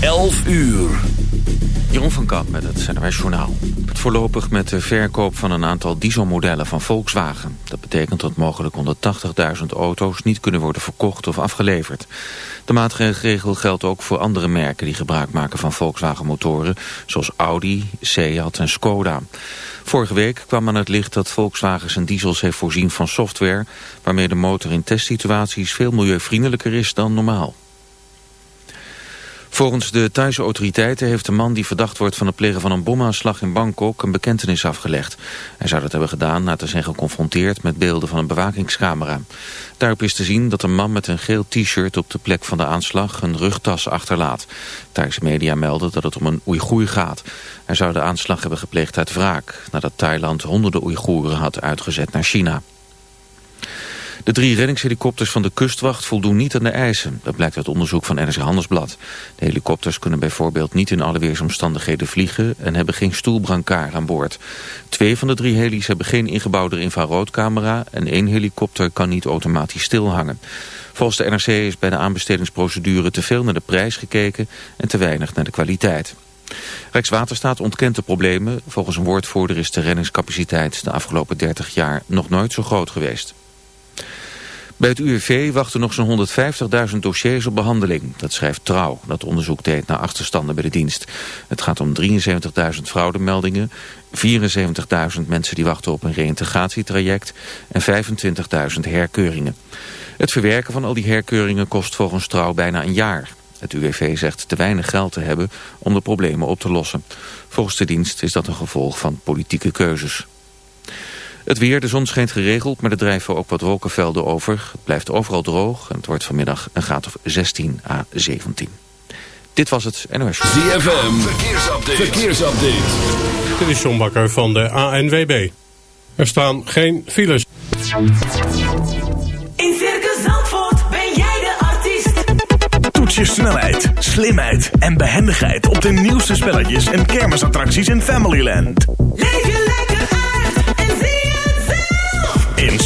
11 uur. Jeroen van Kamp met het CNRS Journaal. Het voorlopig met de verkoop van een aantal dieselmodellen van Volkswagen. Dat betekent dat mogelijk 180.000 auto's niet kunnen worden verkocht of afgeleverd. De maatregel geldt ook voor andere merken die gebruik maken van Volkswagen motoren... zoals Audi, Seat en Skoda. Vorige week kwam aan het licht dat Volkswagen zijn diesels heeft voorzien van software... waarmee de motor in testsituaties veel milieuvriendelijker is dan normaal. Volgens de Thaise autoriteiten heeft de man die verdacht wordt van het plegen van een bomaanslag in Bangkok een bekentenis afgelegd. Hij zou dat hebben gedaan na te zijn geconfronteerd met beelden van een bewakingscamera. Daarop is te zien dat een man met een geel t-shirt op de plek van de aanslag een rugtas achterlaat. Thaise media melden dat het om een Oeigoer gaat. Hij zou de aanslag hebben gepleegd uit wraak, nadat Thailand honderden Oeigoeren had uitgezet naar China. De drie reddingshelikopters van de kustwacht voldoen niet aan de eisen. Dat blijkt uit onderzoek van NRC Handelsblad. De helikopters kunnen bijvoorbeeld niet in alle weersomstandigheden vliegen... en hebben geen stoelbrancard aan boord. Twee van de drie helis hebben geen ingebouwde infraroodcamera... en één helikopter kan niet automatisch stilhangen. Volgens de NRC is bij de aanbestedingsprocedure te veel naar de prijs gekeken... en te weinig naar de kwaliteit. Rijkswaterstaat ontkent de problemen. Volgens een woordvoerder is de reddingscapaciteit de afgelopen 30 jaar nog nooit zo groot geweest. Bij het UWV wachten nog zo'n 150.000 dossiers op behandeling. Dat schrijft Trouw, dat onderzoek deed naar achterstanden bij de dienst. Het gaat om 73.000 fraudemeldingen, 74.000 mensen die wachten op een reïntegratietraject en 25.000 herkeuringen. Het verwerken van al die herkeuringen kost volgens Trouw bijna een jaar. Het UWV zegt te weinig geld te hebben om de problemen op te lossen. Volgens de dienst is dat een gevolg van politieke keuzes. Het weer, de zon schijnt geregeld, maar er drijven ook wat wolkenvelden over. Het blijft overal droog en het wordt vanmiddag een graad of 16 à 17. Dit was het NOS. ZFM, verkeersupdate. verkeersupdate. Dit is John Bakker van de ANWB. Er staan geen files. In Circus Zandvoort ben jij de artiest. Toets je snelheid, slimheid en behendigheid op de nieuwste spelletjes en kermisattracties in Familyland. Leef je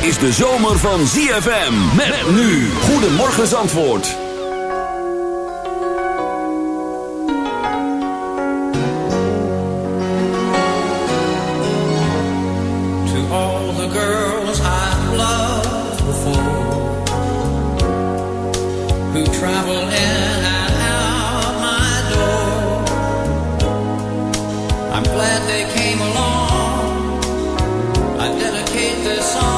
Is de zomer van ZFM. Met nu. Goedemorgen Zandvoort. To all the girls I've loved before Who travel in and out my door I'm glad they came along I dedicate this song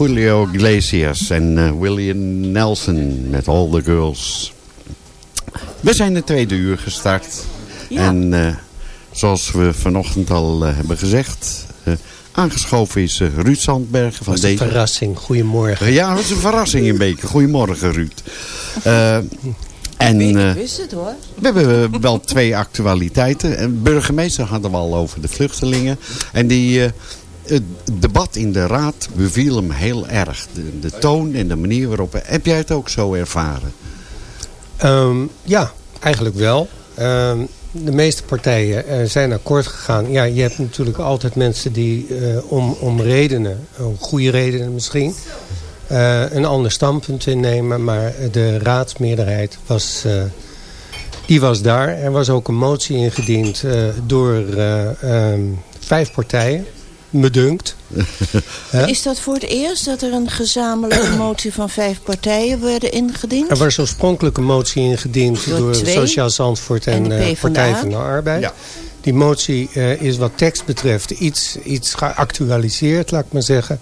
Julio Iglesias en eh, William Nelson met All the Girls. We zijn de tweede uur gestart. En eh, zoals we vanochtend al eh, hebben gezegd... aangeschoven is Ruud Sandbergen van was een deze... verrassing. Goedemorgen. Ja, dat is een verrassing een beetje. Goedemorgen, Ruud. Eh, en eh, wist het hoor. we hebben wel twee actualiteiten. Een burgemeester hadden we al over de vluchtelingen. En die, eh, het debat in de raad beviel hem heel erg. De, toon en de manier waarop... Heb jij het ook zo ervaren? Ehm, ja, eigenlijk wel. Ehm, de meeste partijen eh, zijn akkoord gegaan. Ja, je hebt natuurlijk altijd mensen die eh, om, om redenen, om goede redenen misschien, eh, een ander standpunt innemen. Maar de raadsmeerderheid was, die was daar. Er was ook een motie ingediend door eh, ehm, vijf partijen, me dunkt. Is dat voor het eerst dat er een gezamenlijke motie van vijf partijen werden ingediend? Er was oorspronkelijk een motie ingediend Door? Sociaal Zandvoort en, En de eh? Partij van de Arbeid. Ja. Die motie eh, is wat tekst betreft iets, iets geactualiseerd, laat ik maar zeggen.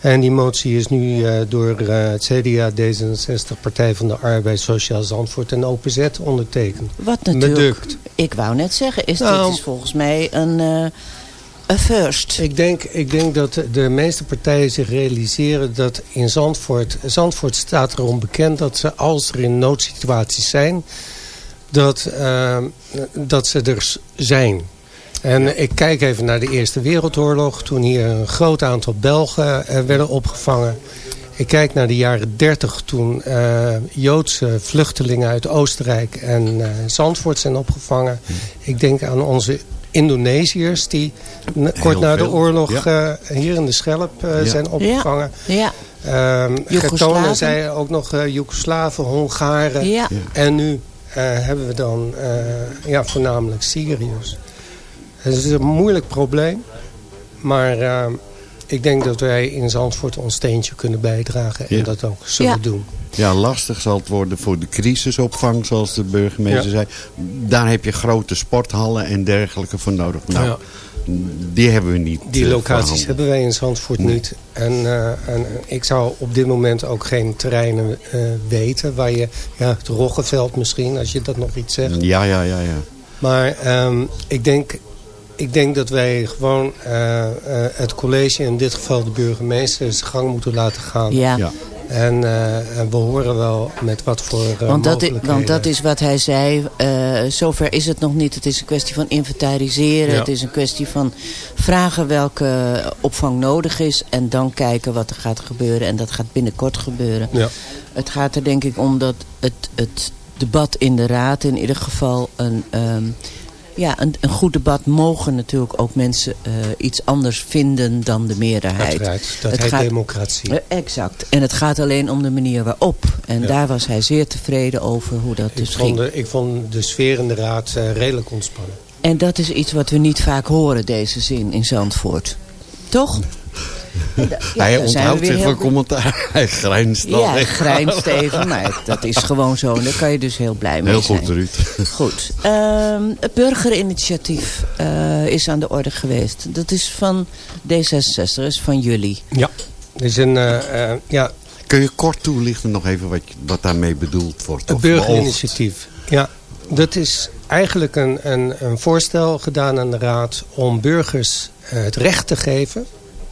En die motie is nu eh, door eh, het CDA, D66, Partij van de Arbeid, Sociaal Zandvoort en OPZ ondertekend. Wat Me natuurlijk, dunkt. ik wou net zeggen, is Nou. dit is volgens mij een eh first. Ik denk, ik denk dat de meeste partijen zich realiseren dat in Zandvoort... Zandvoort staat erom bekend dat ze, als er in noodsituaties zijn... dat, eh, dat ze er zijn. En ik kijk even naar de Eerste Wereldoorlog... toen hier een groot aantal Belgen eh, werden opgevangen. Ik kijk naar de jaren 30 toen eh, Joodse vluchtelingen uit Oostenrijk en eh, Zandvoort zijn opgevangen. Ik denk aan onze Indonesiërs die kort na de oorlog eh, hier in de Schelp eh, Ja. zijn opgevangen. Ja, Ehm. Gertone zei ook nog eh Joegoslaven, Hongaren. ja. En nu eh, hebben we dan eh, ja, voornamelijk Syriërs. Het is een moeilijk probleem. Maar eh, ik denk dat wij in Zandvoort ons steentje kunnen bijdragen. En Ja. dat ook zullen Ja. doen. Ja, lastig zal het worden voor de crisisopvang, zoals de burgemeester Ja. zei. Daar heb je grote sporthallen en dergelijke voor nodig. Nou, Ja. die hebben we niet. Die eh, locaties hebben wij in Zandvoort Nee. niet. En, eh, en ik zou op dit moment ook geen terreinen eh, weten. Waar je, ja, het Roggeveld misschien, als je dat nog iets zegt. Ja, ja, ja, ja. Maar ehm, ik, denk, ik denk dat wij gewoon eh, eh, het college, in dit geval de burgemeester, zijn gang moeten laten gaan. ja. Ja. En, eh, en we horen wel met wat voor eh, Want, dat is, want dat is wat hij zei. eh, zover is het nog niet. Het is een kwestie van inventariseren. Ja. Het is een kwestie van vragen welke opvang nodig is. En dan kijken wat er gaat gebeuren. En dat gaat binnenkort gebeuren. Ja. Het gaat er denk ik om dat het, het debat in de raad in ieder geval een... ehm, ja, een, een goed debat mogen natuurlijk ook mensen eh, iets anders vinden dan de meerderheid. Uiteraard. Dat Het heet gaat- democratie. Eh, Exact. En het gaat alleen om de manier waarop. En Ja. daar was hij zeer tevreden over hoe dat ik, dus vond ging. ik vond de sfeer in de raad eh, redelijk ontspannen. En dat is iets wat we niet vaak horen, deze zin in Zandvoort. Toch? ja, Hij onthoudt zich heel van commentaar. Hij grijnst al Ja, hij grijnst even, maar dat is gewoon zo. En daar kan je dus heel blij mee Heel zijn. goed, Ruud. Goed. Ehm, het burgerinitiatief eh, is aan de orde geweest. Dat is van D66, dat is van jullie. Ja. Dus een, eh, eh, ja, Kun je kort toelichten nog even wat, je- wat daarmee bedoeld wordt? Het burgerinitiatief. Ja, dat is eigenlijk een, een, een voorstel gedaan aan de Raad om burgers het recht te geven.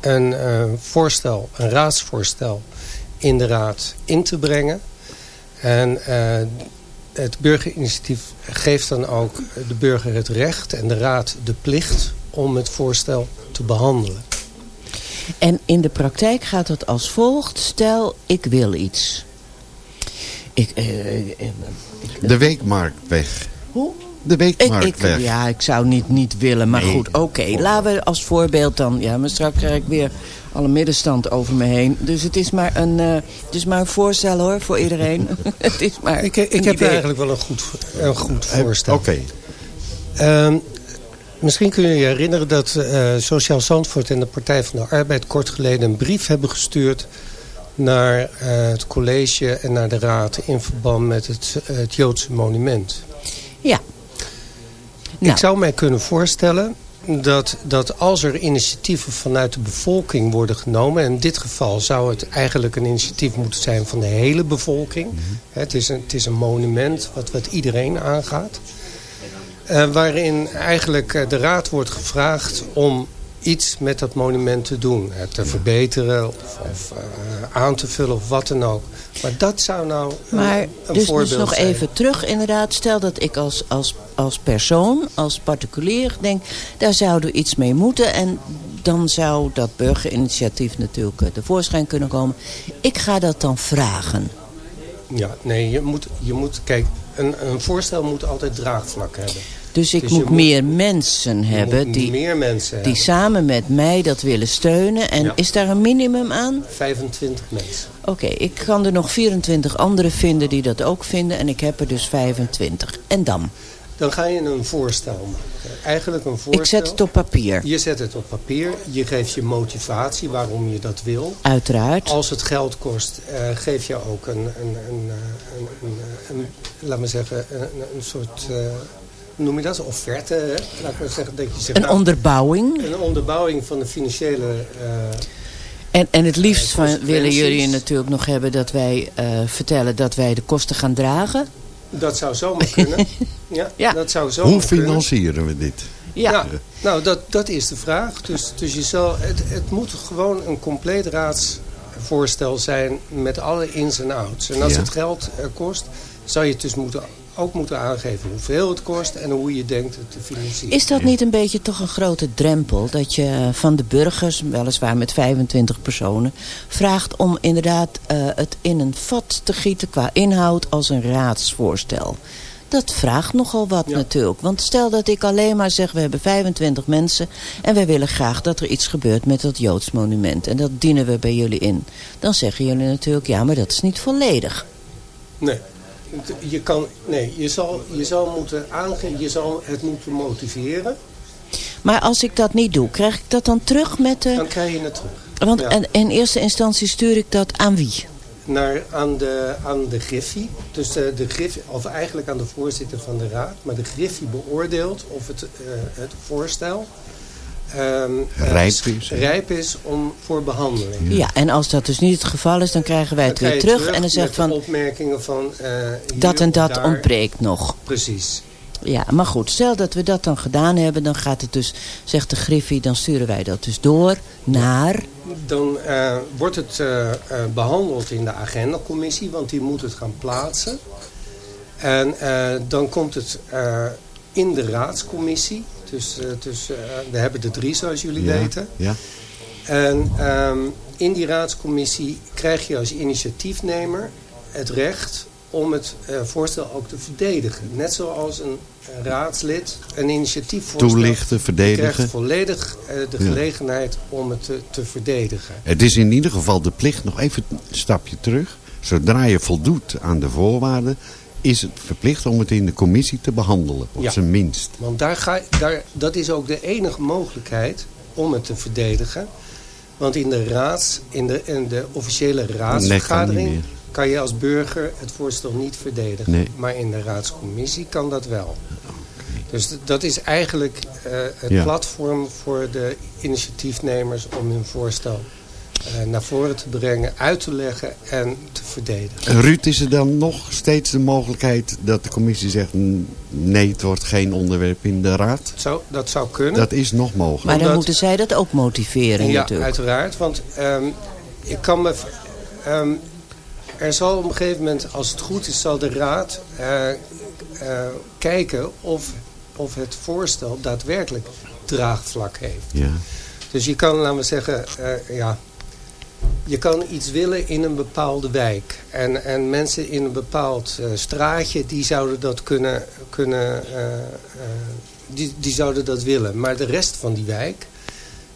Een eh, voorstel, een raadsvoorstel in de Raad in te brengen. En eh, het burgerinitiatief geeft dan ook de burger het recht en de Raad de plicht om het voorstel te behandelen. En in de praktijk gaat het als volgt. Stel, ik wil iets. Ik, eh, De Weekmarktweg. hoe? De Ik, ja, ik zou niet, niet willen, maar Nee. goed, oké. Laten we als voorbeeld dan... Ja, maar straks krijg ik weer alle middenstand over me heen. Dus het is maar een, eh, het is maar een voorstel hoor, voor iedereen. het is maar Ik, ik heb idee. eigenlijk wel een goed, een goed Eh, voorstel. Oké. Ehm, misschien kun je je herinneren dat eh, Sociaal Zandvoort en de Partij van de Arbeid kort geleden een brief hebben gestuurd naar eh, het college en naar de raad in verband met het, het Joodse monument. Ja. Nou, Ik zou mij kunnen voorstellen dat, dat als er initiatieven vanuit de bevolking worden genomen... en in dit geval zou het eigenlijk een initiatief moeten zijn van de hele bevolking. Hè, het, is een, het is een monument wat, wat iedereen aangaat. Eh, waarin eigenlijk eh, de raad wordt gevraagd om iets met dat monument te doen. eh, te verbeteren of, of eh, aan te vullen of wat dan ook. Maar dat zou nou een, Maar een dus, voorbeeld dus nog zijn. even terug inderdaad. Stel dat ik als, als, als persoon, als particulier denk... daar zouden we iets mee moeten. En dan zou dat burgerinitiatief natuurlijk eh, tevoorschijn kunnen komen. Ik ga dat dan vragen. Ja, nee, je moet, je moet kijk, een, een voorstel moet altijd draagvlak hebben. Dus ik Dus moet moet- meer mensen hebben die, meer mensen die samen met mij dat willen steunen. En Ja. is daar een minimum aan? hebben. 25 mensen. Oké, ik kan er nog 24 anderen vinden die dat ook vinden. En ik heb er dus 25. En dan? Dan ga je een voorstel maken. Eigenlijk een voorstel. Ik zet het op papier. Je zet het op papier. Je geeft je motivatie waarom je dat wil. Uiteraard. Als het geld kost, eh, geef je ook een, een, een, eh, een, laat me zeggen, een, soort, eh, noem je dat? Offerte, hè? Laat ik maar zeggen dat je zegt, Een nou, onderbouwing. een onderbouwing van de financiële eh, En, en het liefst van, consequenties. willen jullie natuurlijk nog hebben dat wij eh, vertellen dat wij de kosten gaan dragen. Dat zou zomaar kunnen. Ja, Ja. dat zou zomaar Hoe kunnen. financieren we dit? Ja. Ja, nou dat, dat is de vraag. Dus, dus je zal, het, het moet gewoon een compleet raadsvoorstel zijn met alle ins en outs. En als Ja. het geld eh, kost, zou je het dus moeten, ook moeten aangeven hoeveel het kost en hoe je denkt het te financieren. Is dat niet een beetje toch een grote drempel? Dat je van de burgers, weliswaar met 25 personen, vraagt om inderdaad eh, het in een vat te gieten qua inhoud als een raadsvoorstel. Dat vraagt nogal wat Ja. natuurlijk. Want stel dat ik alleen maar zeg, we hebben 25 mensen... en wij willen graag dat er iets gebeurt met dat Joods monument. En dat dienen we bij jullie in. Dan zeggen jullie natuurlijk, ja, maar dat is niet volledig. Nee. Je, kan, nee, je, zal, je zal moeten aangeven, je zal het moeten motiveren. Maar als ik dat niet doe, krijg ik dat dan terug met de... Dan krijg je het terug. Want Ja. en in eerste instantie stuur ik dat aan wie? naar, aan, de, aan de Griffie. Dus de, de Griffie, of eigenlijk aan de voorzitter van de raad. Maar de Griffie beoordeelt of het, eh, het voorstel ehm, eh, Rijp is, hè? rijp is om voor behandeling. Ja, en als dat dus niet het geval is, dan krijgen wij het Dan weer terug. En dan zegt van, opmerkingen van eh, dat en dat daar. ontbreekt nog. Precies. Ja, maar goed, stel dat we dat dan gedaan hebben, dan gaat het dus, zegt de Griffie, dan sturen wij dat dus door naar... Dan eh, wordt het eh, eh, behandeld in de agendacommissie, want die moet het gaan plaatsen. En eh, dan komt het eh, in de raadscommissie. Dus, eh, dus eh, we hebben er drie, zoals jullie Ja, weten. ja. En ehm, in die raadscommissie krijg je als initiatiefnemer het recht om het eh, voorstel ook te verdedigen. Net zoals een raadslid een initiatiefvoorstel Toelichten, verdedigen. krijgt volledig de Ja. gelegenheid om het te, te verdedigen. Het is in ieder geval de plicht, nog even een stapje terug. Zodra je voldoet aan de voorwaarden, is het verplicht om het in de commissie te behandelen. Op Ja. zijn minst. Want daar ga, daar, dat is ook de enige mogelijkheid om het te verdedigen. Want in de, raads, in de, in de officiële raadsvergadering kan je als burger het voorstel niet verdedigen. Nee. Maar in de raadscommissie kan dat wel. Dus dat is eigenlijk eh, het Ja. platform voor de initiatiefnemers om hun voorstel naar voren te brengen, uit te leggen en te verdedigen. Ruud, is er dan nog steeds de mogelijkheid dat de commissie zegt... "N- nee, het wordt geen onderwerp in de raad? Zo, dat zou kunnen. Dat is nog mogelijk. Maar dan Omdat- moeten zij dat ook motiveren Ja, natuurlijk. uiteraard. Want ehm, ik kan me... ehm, er zal op een gegeven moment, als het goed is, zal de raad eh, eh, kijken of, of het voorstel daadwerkelijk draagvlak heeft. Ja. Dus je kan, laten we zeggen, eh, ja, je kan iets willen in een bepaalde wijk. En, en mensen in een bepaald eh, straatje, die zouden dat kunnen, kunnen eh, eh, die, die zouden dat willen. Maar de rest van die wijk,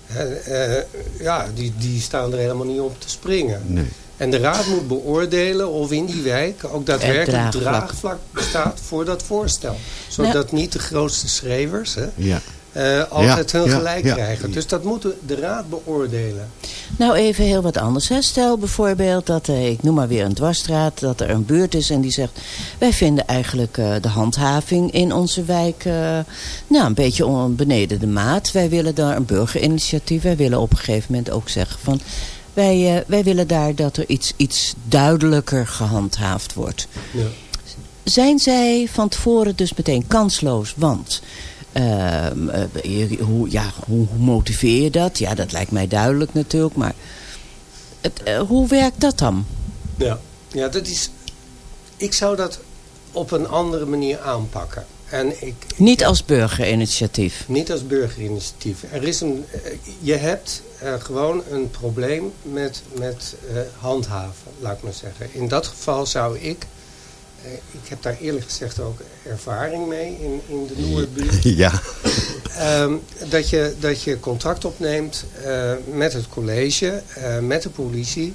eh, eh, ja, die, die staan er helemaal niet op te springen. Nee. En de raad moet beoordelen of in die wijk ook daadwerkelijk draagvlak. draagvlak bestaat voor dat voorstel. Zodat niet de grootste schrijvers hè, Ja. Eh, altijd Ja, hun gelijk ja. krijgen. Dus dat moet de, raad beoordelen. Nou, even heel wat anders. Hè. Stel bijvoorbeeld dat, eh, ik noem maar weer een dwarsstraat, dat er een buurt is en die zegt... wij vinden eigenlijk eh, de handhaving in onze wijk nou, een beetje beneden de maat. Wij willen daar een burgerinitiatief. Wij willen op een gegeven moment ook zeggen van... wij, eh, wij willen daar dat er iets, iets duidelijker gehandhaafd wordt. Ja. Zijn zij van tevoren dus meteen kansloos? Want je- hoe, ja, hoe, hoe motiveer je dat? Ja, dat lijkt mij duidelijk natuurlijk. Maar het, eh, hoe werkt dat dan? Ja. ja, dat is... Ik zou dat op een andere manier aanpakken. En ik, Niet als burgerinitiatief. Niet als burgerinitiatief. Er is een, eh, je hebt eh, gewoon een probleem met, met eh, handhaven, laat ik maar zeggen. In dat geval zou ik, eh, ik heb daar eerlijk gezegd ook ervaring mee in, in de Noordbuurt. Ja. Ehm, dat, je, dat je contact opneemt eh, met het college, eh, met de politie,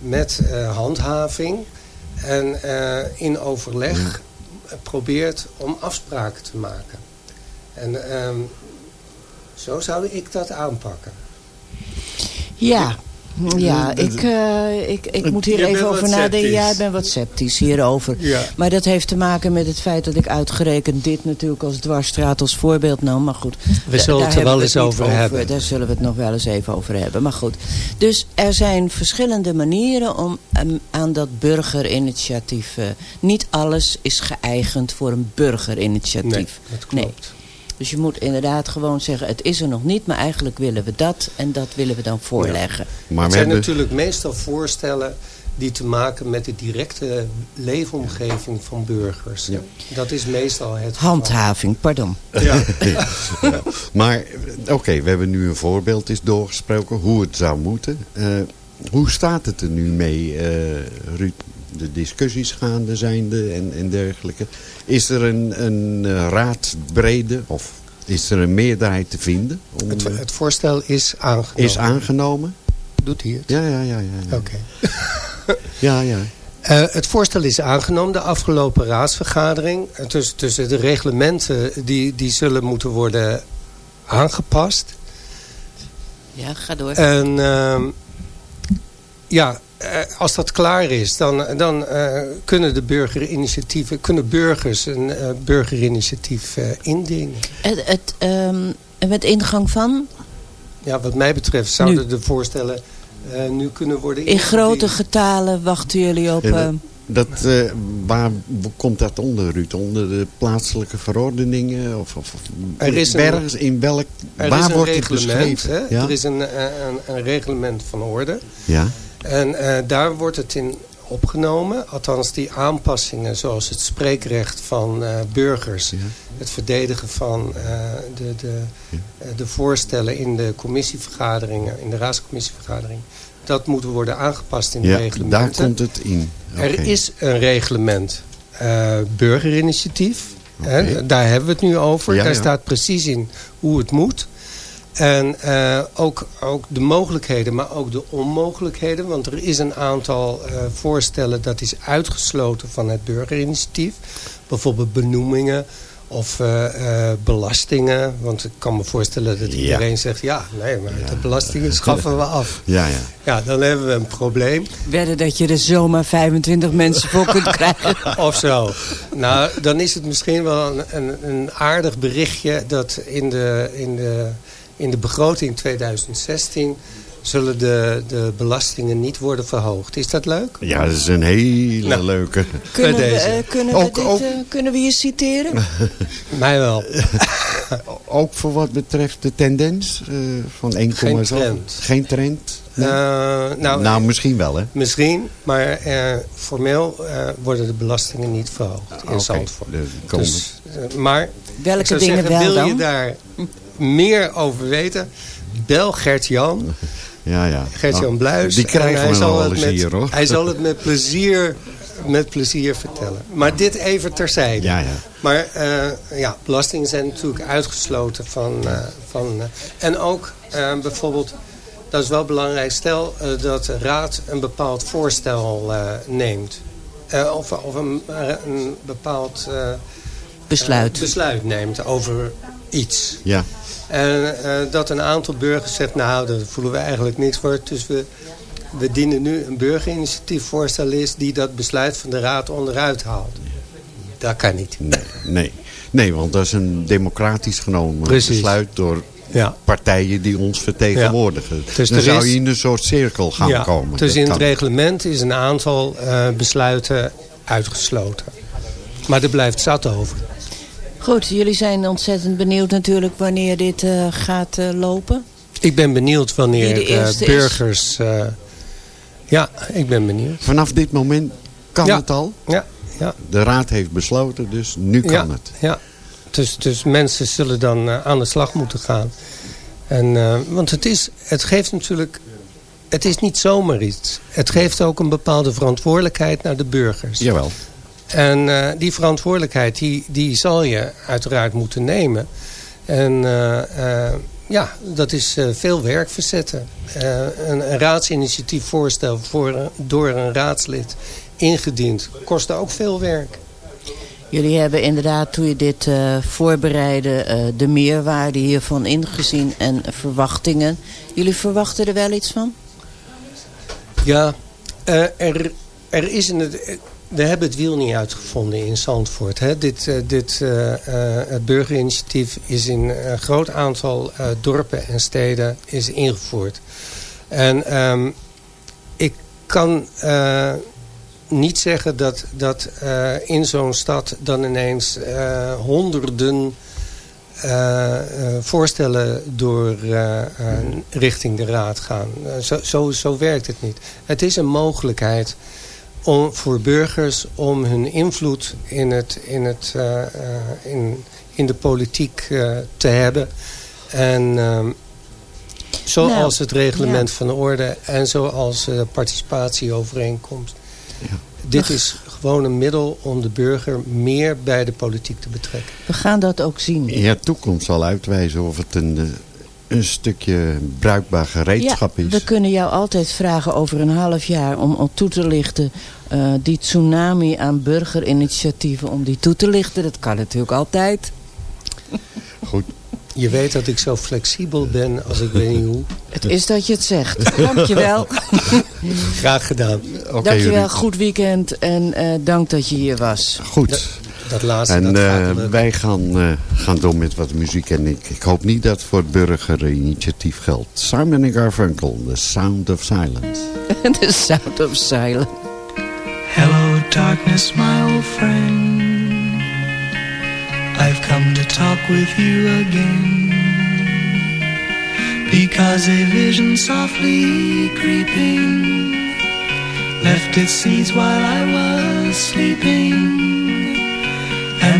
met eh, handhaving. En eh, in overleg probeert om afspraken te maken. En ehm, zo zou ik dat aanpakken. Ja, ja ik, eh, ik, ik moet hier Je even over nadenken. Ja, ik ben wat sceptisch hierover. Ja. Maar dat heeft te maken met het feit dat ik uitgerekend dit natuurlijk als dwarsstraat als voorbeeld nam. Maar goed, We zullen daar het er wel eens niet over hebben. Daar zullen we het nog wel eens even over hebben. Maar goed, dus er zijn verschillende manieren om em, aan dat burgerinitiatief... eh, niet alles is geëigend voor een burgerinitiatief. Nee, dat klopt. Dus je moet inderdaad gewoon zeggen, het is er nog niet, maar eigenlijk willen we dat en dat willen we dan voorleggen. Maar het zijn hebben... natuurlijk meestal voorstellen die te maken met de directe leefomgeving van burgers. Ja. Dat is meestal het geval. Handhaving, pardon. Ja. Ja. Maar oké, we hebben nu een voorbeeld is doorgesproken hoe het zou moeten. Eh, hoe staat het er nu mee, eh, Ruud? De discussies gaande zijnde en, en dergelijke. Is er een, een eh, raadsbrede of is er een meerderheid te vinden? Om, Het, eh, het voorstel is aangenomen. is aangenomen? Doet hij het? Ja, ja, ja. ja, ja. Oké. ja, ja. Eh, het voorstel is aangenomen, de afgelopen raadsvergadering. Dus, dus de reglementen die, die zullen moeten worden aangepast. Ja, ga door. En ehm, ja, als dat klaar is, dan, dan eh, kunnen de burgerinitiatieven, kunnen burgers een eh, burgerinitiatief eh, indienen. Het, het, ehm, met ingang van? Ja, wat mij betreft zouden de voorstellen eh, nu kunnen worden In grote ingediend. getalen wachten jullie op... Eh, ehm, Dat, eh, waar komt dat onder, Ruud? Onder de plaatselijke verordeningen? Of, of, of Er is een- ergens in welk... Er waar is een wordt het beschreven? hè? Ja? er is een, eh, een, een reglement van orde. ja? En eh, daar wordt het in opgenomen. Althans die aanpassingen zoals het spreekrecht van eh, burgers. Ja. Het verdedigen van eh, de, de, de voorstellen in de commissievergaderingen. In de raadscommissievergadering. Dat moet worden aangepast in de Ja, reglementen. daar komt het in. Er is een reglement burgerinitiatief. Hè, daar hebben we het nu over. Daar staat precies in hoe het moet. En eh, ook, ook de mogelijkheden, maar ook de onmogelijkheden. Want er is een aantal eh, voorstellen dat is uitgesloten van het burgerinitiatief. Bijvoorbeeld benoemingen of eh, eh, belastingen. Want ik kan me voorstellen dat Ja. iedereen zegt... ja, nee, maar de belastingen schaffen we af. Ja, ja. Ja, dan hebben we een probleem. Wedden dat je er zomaar 25 mensen voor kunt krijgen. Of zo. Nou, dan is het misschien wel een, een, een aardig berichtje dat in de, in, de, in de begroting 2016 zullen de, de belastingen niet worden verhoogd. Is dat leuk? Ja, dat is een hele Nou. leuke. Kunnen, we, eh, kunnen, we dit, ook- eh, kunnen we je citeren? Mij wel. Ook voor wat betreft de tendens eh, van 1,7. Geen trend. Geen trend? Nee? Eh, nou, nou, misschien wel, hè? misschien, maar eh, formeel eh, worden de belastingen niet verhoogd in Oké, Zandvoort. Dus, eh, maar Welke dingen zeggen, wel wil je dan? daar meer over weten? Bel Gert-Jan Ja, ja. Gert-Jan Nou, Bluis. Die En krijgen hij we zal het eens met, hier, hoor. Hij zal het met plezier, met plezier vertellen. Maar dit even terzijde. Ja, ja. Maar eh, ja, belastingen zijn natuurlijk uitgesloten van... eh, van eh, en ook bijvoorbeeld, dat is wel belangrijk... stel eh, dat de raad een bepaald voorstel eh, neemt. Eh, of of een, een bepaald eh, Besluit. besluit neemt over iets. Ja. En eh, dat een aantal burgers zegt, nou, daar voelen we eigenlijk niks voor. Dus we, we dienen nu een burgerinitiatiefvoorstel is die dat besluit van de raad onderuit haalt. Dat kan niet. Nee, nee. nee, want dat is een democratisch genomen Precies. besluit door Ja. partijen die ons vertegenwoordigen. Dus Dan zou is- je in een soort cirkel gaan ja, komen. Dus in het kan. reglement is een aantal eh, besluiten uitgesloten. Maar er blijft zat over. Goed, jullie zijn ontzettend benieuwd natuurlijk wanneer dit eh, gaat eh, lopen. Ik ben benieuwd wanneer de is. burgers... eh, ja, ik ben benieuwd. Vanaf dit moment kan Ja. het al. Ja, ja. De raad heeft besloten, dus nu kan ja, het. Ja, dus, dus mensen zullen dan eh, aan de slag moeten gaan. En, eh, want het, is, het geeft natuurlijk... Het is niet zomaar iets. Het geeft ook een bepaalde verantwoordelijkheid naar de burgers. Jawel. En eh, die verantwoordelijkheid die, die zal je uiteraard moeten nemen. En eh, eh, ja, dat is veel werk verzetten. Een, een raadsinitiatiefvoorstel voor, een- door een raadslid ingediend kost ook veel werk. Jullie hebben inderdaad, toen je dit eh voorbereidde, de meerwaarde hiervan ingezien en verwachtingen. Jullie verwachten er wel iets van? Ja, er, er is in het... We hebben het wiel niet uitgevonden in Zandvoort. Hè. Dit, eh, dit eh, eh, het burgerinitiatief is in een groot aantal dorpen en steden is ingevoerd. En ehm, ik kan niet zeggen dat, dat in zo'n stad dan ineens honderden voorstellen door richting de raad gaan. Zo, zo, zo werkt het niet. Het is een mogelijkheid om, voor burgers om hun invloed in, het, in, het, eh, eh, in, in de politiek eh, te hebben. En ehm, zoals Nou, het reglement ja. van orde en zoals de participatieovereenkomst. Dit is gewoon een middel om de burger meer bij de politiek te betrekken. We gaan dat ook zien. Ja, toekomst zal uitwijzen of het een, een stukje bruikbaar gereedschap ja, is. we kunnen jou altijd vragen over een half jaar om, om toe te lichten. eh, die tsunami aan burgerinitiatieven om die toe te lichten. Dat kan natuurlijk altijd. Goed. Je weet dat ik zo flexibel ben als ik weet niet hoe. Het is dat je het zegt. Dankjewel. Graag gedaan. Oké, Dankjewel. Ruud. Goed weekend. En eh, dank dat je hier was. Goed. Dat laatste, En dat gaat lukken. wij gaan, eh, gaan door met wat muziek. En ik, ik hoop niet dat het voor het burgerinitiatief geldt. Simon en Garfunkel, The Sound of Silence. The Sound of Silence. Hello, darkness, my old friend. I've come to talk with you again. Because a vision softly creeping left its seeds while I was sleeping.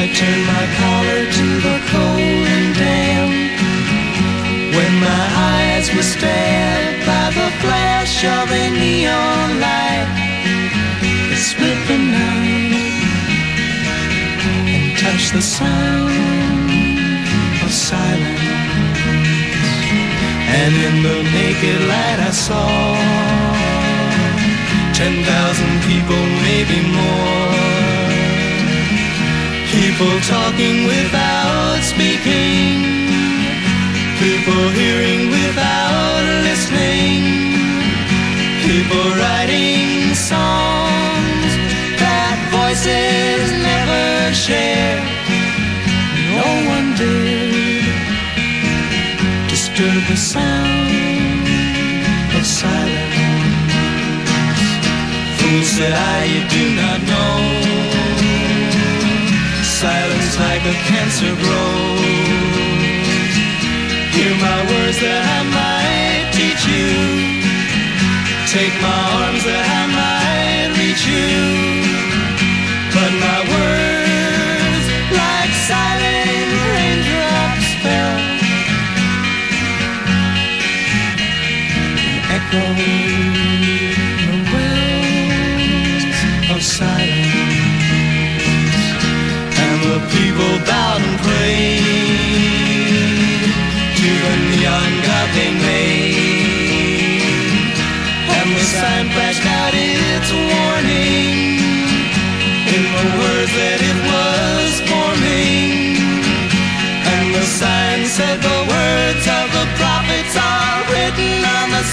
I turned my collar to the cold and damp. When my eyes were stabbed by the flash of a neon light that split the night and touched the sound of silence. And in the naked light I saw ten thousand people, maybe more. People talking without speaking. People hearing without listening. People writing songs that voices never share. No one did disturb the sound of silence. Fools that I do not know. Silence like a cancer grows. Hear my words that I might teach you. Take my arms that I might reach you.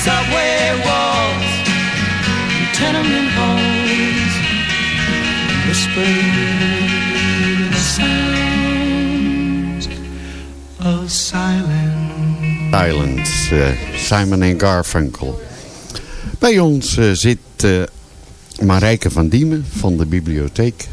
Subway walls, and tenement halls, whispered sounds of silence. Silence, eh, Simon en Garfunkel. Bij ons eh, zit eh, Marijke van Diemen van de bibliotheek.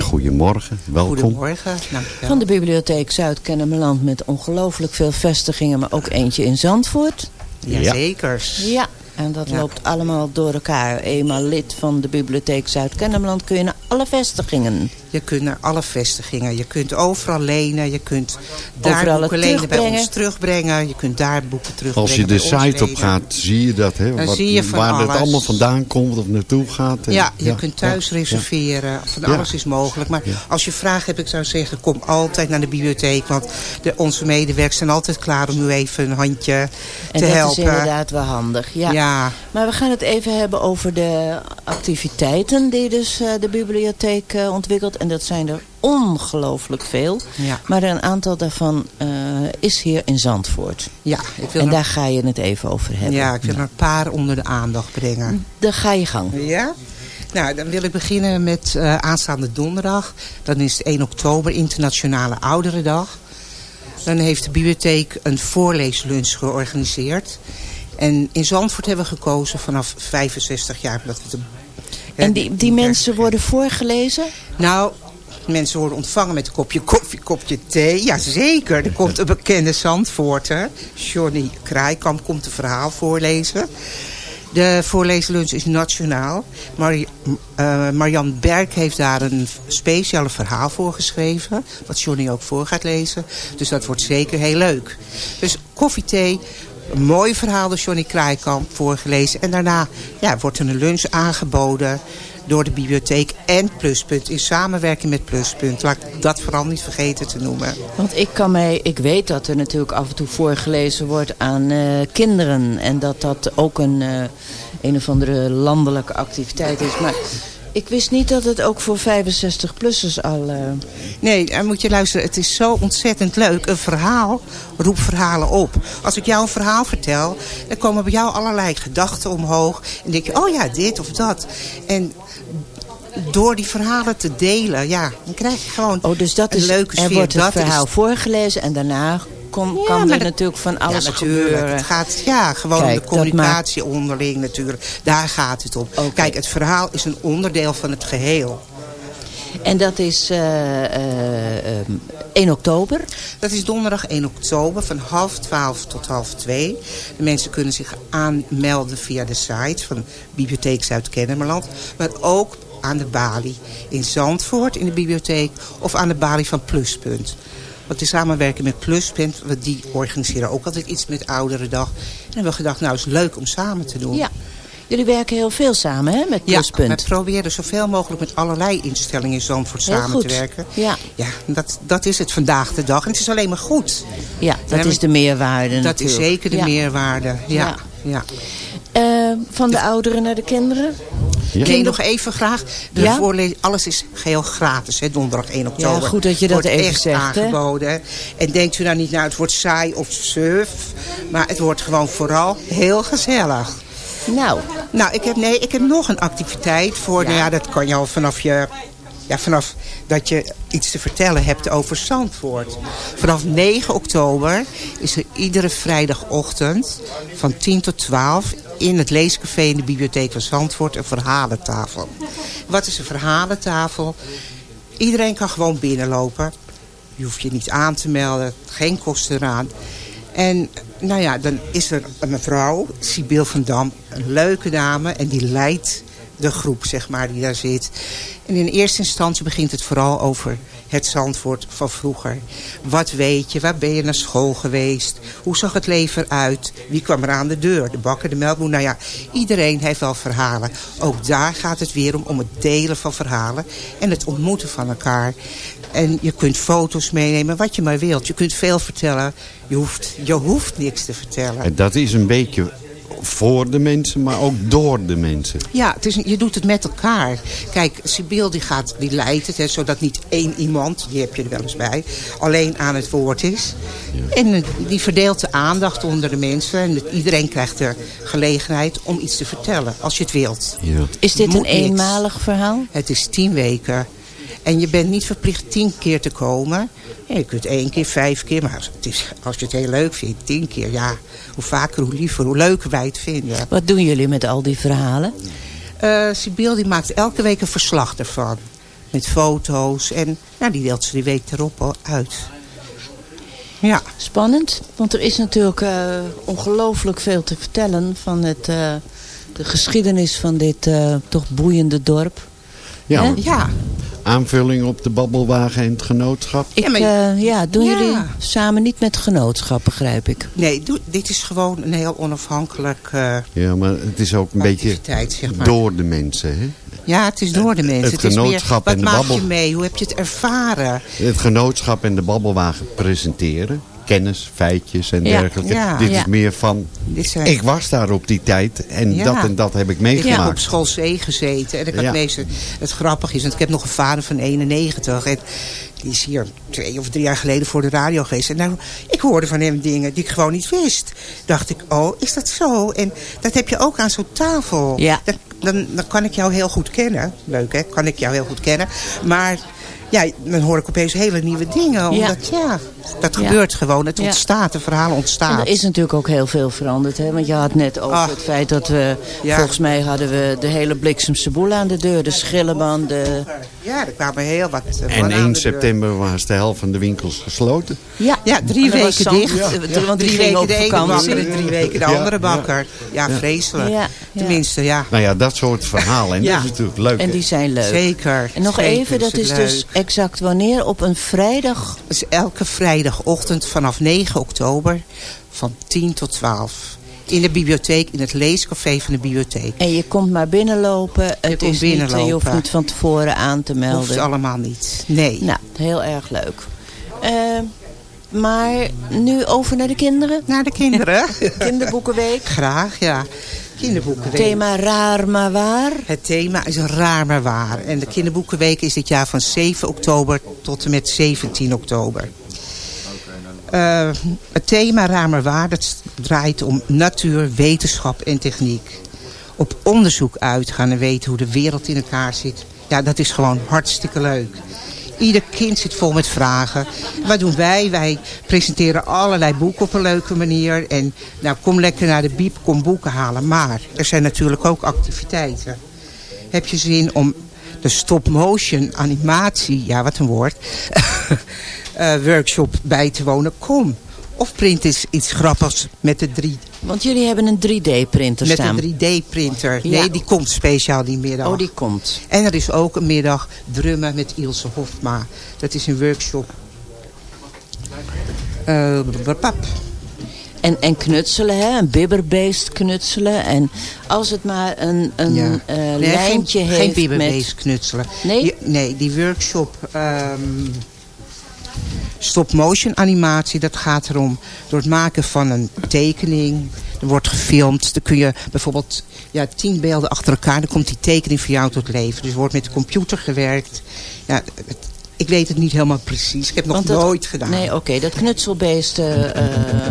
Goedemorgen, welkom. Goedemorgen. dankjewel. Van de bibliotheek Zuid-Kennemerland met ongelooflijk veel vestigingen, maar ook eentje in Zandvoort. Jazeker. Ja, en dat loopt allemaal door elkaar. Eenmaal lid van de bibliotheek Zuid-Kennemerland kun je naar alle vestigingen. Je kunt naar alle vestigingen. Je kunt overal lenen. Je kunt daar Overal boeken lenen bij ons terugbrengen. Je kunt daar boeken terugbrengen. Als je de site op gaat, zie je dat, hè? Dan Wat- zie je van waar het allemaal vandaan komt of naartoe gaat. En- Ja, je kunt thuis ja, reserveren. Van Ja. alles is mogelijk. Maar als je vragen hebt, ik zou zeggen, kom altijd naar de bibliotheek. Want de, onze medewerkers zijn altijd klaar om u even een handje En te dat helpen. is inderdaad wel handig. Ja. Ja. Maar we gaan het even hebben over de activiteiten die dus eh, de bibliotheek eh, ontwikkelt. En dat zijn er ongelooflijk veel. Ja. Maar een aantal daarvan eh, is hier in Zandvoort. Ja, ik wil en daar ga je het even over hebben. Ja, ik wil er een paar onder de aandacht brengen. Dan ga je gang. Ja? Nou, dan wil ik beginnen met eh, aanstaande donderdag. Dan is het 1 oktober, Internationale Ouderendag. Dan heeft de bibliotheek een voorleeslunch georganiseerd. En in Zandvoort hebben we gekozen vanaf 65 jaar. Dat we de, En die, die mensen worden voorgelezen? Nou, mensen worden ontvangen met een kopje koffie, kopje thee. Jazeker, er komt een bekende Zandvoorter. Johnny Kraaikamp komt een verhaal voorlezen. De voorleeslunch is nationaal. Mari eh, Marian Berg heeft daar een speciale verhaal voor geschreven. Wat Johnny ook voor gaat lezen. Dus dat wordt zeker heel leuk. Dus koffie, thee. Een mooi verhaal door Johnny Kraaikamp voorgelezen. En daarna ja, wordt er een lunch aangeboden door de bibliotheek en Pluspunt. In samenwerking met Pluspunt. Laat ik dat vooral niet vergeten te noemen. Want ik, kan mij, ik weet dat er natuurlijk af en toe voorgelezen wordt aan eh, kinderen. En dat dat ook een, eh, een of andere landelijke activiteit is. Maar ik wist niet dat het ook voor 65-plussers al... eh, Nee, en moet je luisteren. Het is zo ontzettend leuk. Een verhaal roept verhalen op. Als ik jou een verhaal vertel, dan komen bij jou allerlei gedachten omhoog. En denk je, oh ja, dit of dat. En door die verhalen te delen, ja, dan krijg je gewoon oh, dus dat een is, leuke er sfeer. wordt het dat verhaal is, voorgelezen en daarna kon, Ja, kan er dat- natuurlijk van alles ja, natuurlijk. gebeuren. Het gaat ja, gewoon Kijk, om de communicatie onderling natuurlijk. Daar gaat het om. Kijk, het verhaal is een onderdeel van het geheel. En dat is eh, eh, ehm, 1 oktober. Dat is donderdag 1 oktober van half 12 tot half 2. De mensen kunnen zich aanmelden via de site van Bibliotheek Zuid-Kennemerland. Maar ook aan de balie in Zandvoort in de bibliotheek of aan de balie van Pluspunt. Want in samenwerking met Pluspunt, want die organiseren ook altijd iets met Ouderendag. En hebben we gedacht, nou is leuk om samen te doen. Ja. Jullie werken heel veel samen hè, met Ja, Pluspunt. we proberen zoveel mogelijk met allerlei instellingen in Zandvoort Heel samen goed. te werken. Ja. Ja, dat, dat is het vandaag de dag. En het is alleen maar goed. Ja, dat is de meerwaarde Dat natuurlijk. is zeker de Ja. meerwaarde. Ja. Ja. Ja. Eh, van de ouderen naar de kinderen? Nee, nog even graag. De Ja? alles is geheel gratis, hè, donderdag 1 oktober. Ja, goed dat je dat wordt even echt zegt, hè? aangeboden. En denkt u nou niet, nou het wordt saai of surf. Maar het wordt gewoon vooral heel gezellig. Nou. Nou, ik heb, nee, ik heb nog een activiteit voor, nou ja, dat kan je al vanaf je... Ja, vanaf dat je iets te vertellen hebt over Zandvoort. Vanaf 9 oktober is er iedere vrijdagochtend van 10 tot 12 in het leescafé in de bibliotheek van Zandvoort een verhalentafel. Wat is een verhalentafel? Iedereen kan gewoon binnenlopen. Je hoeft je niet aan te melden, geen kosten eraan. En nou ja, dan is er een mevrouw, Sibyl van Dam, een leuke dame. En die leidt de groep, zeg maar, die daar zit. En in eerste instantie begint het vooral over het Zandvoort van vroeger. Wat weet je? Waar ben je naar school geweest? Hoe zag het leven eruit? Wie kwam er aan de deur? De bakker, de melkboer? Nou ja, iedereen heeft wel verhalen. Ook daar gaat het weer om, om het delen van verhalen. En het ontmoeten van elkaar. En je kunt foto's meenemen, wat je maar wilt. Je kunt veel vertellen. Je hoeft, je hoeft niks te vertellen. En dat is een beetje voor de mensen, maar ook door de mensen. Ja, het is, je doet het met elkaar. Kijk, Sibyl die, gaat, die leidt het, hè, zodat niet één iemand, die heb je er wel eens bij, alleen aan het woord is. En eh, die verdeelt de aandacht onder de mensen. En iedereen krijgt de gelegenheid om iets te vertellen, als je het wilt. Ja. Is dit Moet een niks. eenmalig verhaal? Het is tien weken. En je bent niet verplicht tien keer te komen. Je kunt één keer, vijf keer. Maar het is, als je het heel leuk vindt, tien keer. Ja, hoe vaker, hoe liever, hoe leuker wij het vinden. Wat doen jullie met al die verhalen? Eh Sibyl die maakt elke week een verslag ervan. Met foto's. En ja, die deelt ze die week erop al uit. Ja. Spannend, want er is natuurlijk eh, ongelooflijk veel te vertellen van het, eh, de geschiedenis van dit eh, toch boeiende dorp. Ja? Ja. Aanvulling op de babbelwagen en het genootschap. Ik, Ja, maar- eh, ja, doen Ja. jullie samen niet met genootschap, begrijp ik. Nee, dit is gewoon een heel onafhankelijk... eh, Ja, maar het is ook een beetje Activiteit, zeg maar. door de mensen. Hè? ja, het is door de mensen. het is meer, genootschap wat en de maak je mee? Hoe heb je het ervaren? Het genootschap en de babbelwagen presenteren. Kennis, feitjes en Ja, dergelijke. ja. Dit Ja. is meer van, zijn- ik was daar op die tijd en Ja. dat en dat heb ik Ik heb op meegemaakt. school C gezeten. En ik had Ja. meestal, het grappig is, want ik heb nog een vader van 91. En die is hier twee of drie jaar geleden voor de radio geweest. En nou, ik hoorde van hem dingen die ik gewoon niet wist. Dacht ik, oh, is dat zo? En dat heb je ook aan zo'n tafel. Ja. Dan, dan kan ik jou heel goed kennen. Leuk hè, kan ik jou heel goed kennen. Maar ja, dan hoor ik opeens hele nieuwe dingen. Omdat ja, dat Ja. gebeurt gewoon. Het Ja. ontstaat, de verhalen En ontstaan. er is natuurlijk ook heel veel veranderd. Hè? Want je had net over het feit dat we... Ja. Volgens mij hadden we de hele bliksemse boel aan de deur. De schilleban, de... Ja, er kwamen heel wat eh, En mannen aan 1 de deur. september was de helft van de winkels gesloten. Ja, Ja, drie weken zand- dicht. Ja. Want drie weken de ene bakker en drie weken de Ja, andere bakker. Ja, vreselijk. Tenminste, ja. Nou ja, dat soort verhalen. En Ja. dat is natuurlijk leuk. En die zijn leuk. Zeker. En nog Zeker even, dat is leuk. dus exact wanneer? Op een vrijdag? Dus elke vrijdagochtend vanaf 9 oktober van 10 tot 12. In de bibliotheek, in het leescafé van de bibliotheek. En je komt maar binnenlopen. Het komt is niet, binnenlopen. je hoeft niet van tevoren aan te Hoeft melden. allemaal niet. Nee. Nou, heel erg leuk. Eh, maar nu over naar de kinderen. Naar de kinderen. Kinderboekenweek. Graag, ja. Kinderboekenweek. Thema raar maar waar. Het thema is raar maar waar. En de kinderboekenweek is dit jaar van 7 oktober tot en met 17 oktober. Eh, het thema raar maar waar dat draait om natuur, wetenschap en techniek. Op onderzoek uitgaan en weten hoe de wereld in elkaar zit. Ja, dat is gewoon hartstikke leuk. Ieder kind zit vol met vragen. Wat doen wij? Wij presenteren allerlei boeken op een leuke manier. En nou, kom lekker naar de biep, kom boeken halen. Maar er zijn natuurlijk ook activiteiten. Heb je zin om de stop-motion animatie, ja wat een woord, eh, workshop bij te wonen? Kom. Of print eens iets grappigs met de drie Want jullie hebben een 3D-printer met staan. een 3D-printer. Ja. Nee, die komt speciaal die middag. Oh, die komt. En er is ook een middag drummen met Ilse Hofma. Dat is een workshop. Pap. En, en knutselen, hè? een bibberbeest knutselen. En als het maar een, een Ja. eh, Nee, lijntje geen, heeft geen bibberbeest met... knutselen. Nee? Die, nee, die workshop ehm, stop-motion animatie, dat gaat erom door het maken van een tekening. Er wordt gefilmd. Dan kun je bijvoorbeeld ja, tien beelden achter elkaar. Dan komt die tekening voor jou tot leven. Dus er wordt met de computer gewerkt. Ja, het- ik weet het niet helemaal precies. Ik heb nog dat- nooit gedaan. Nee, oké, dat knutselbeest, eh, eh,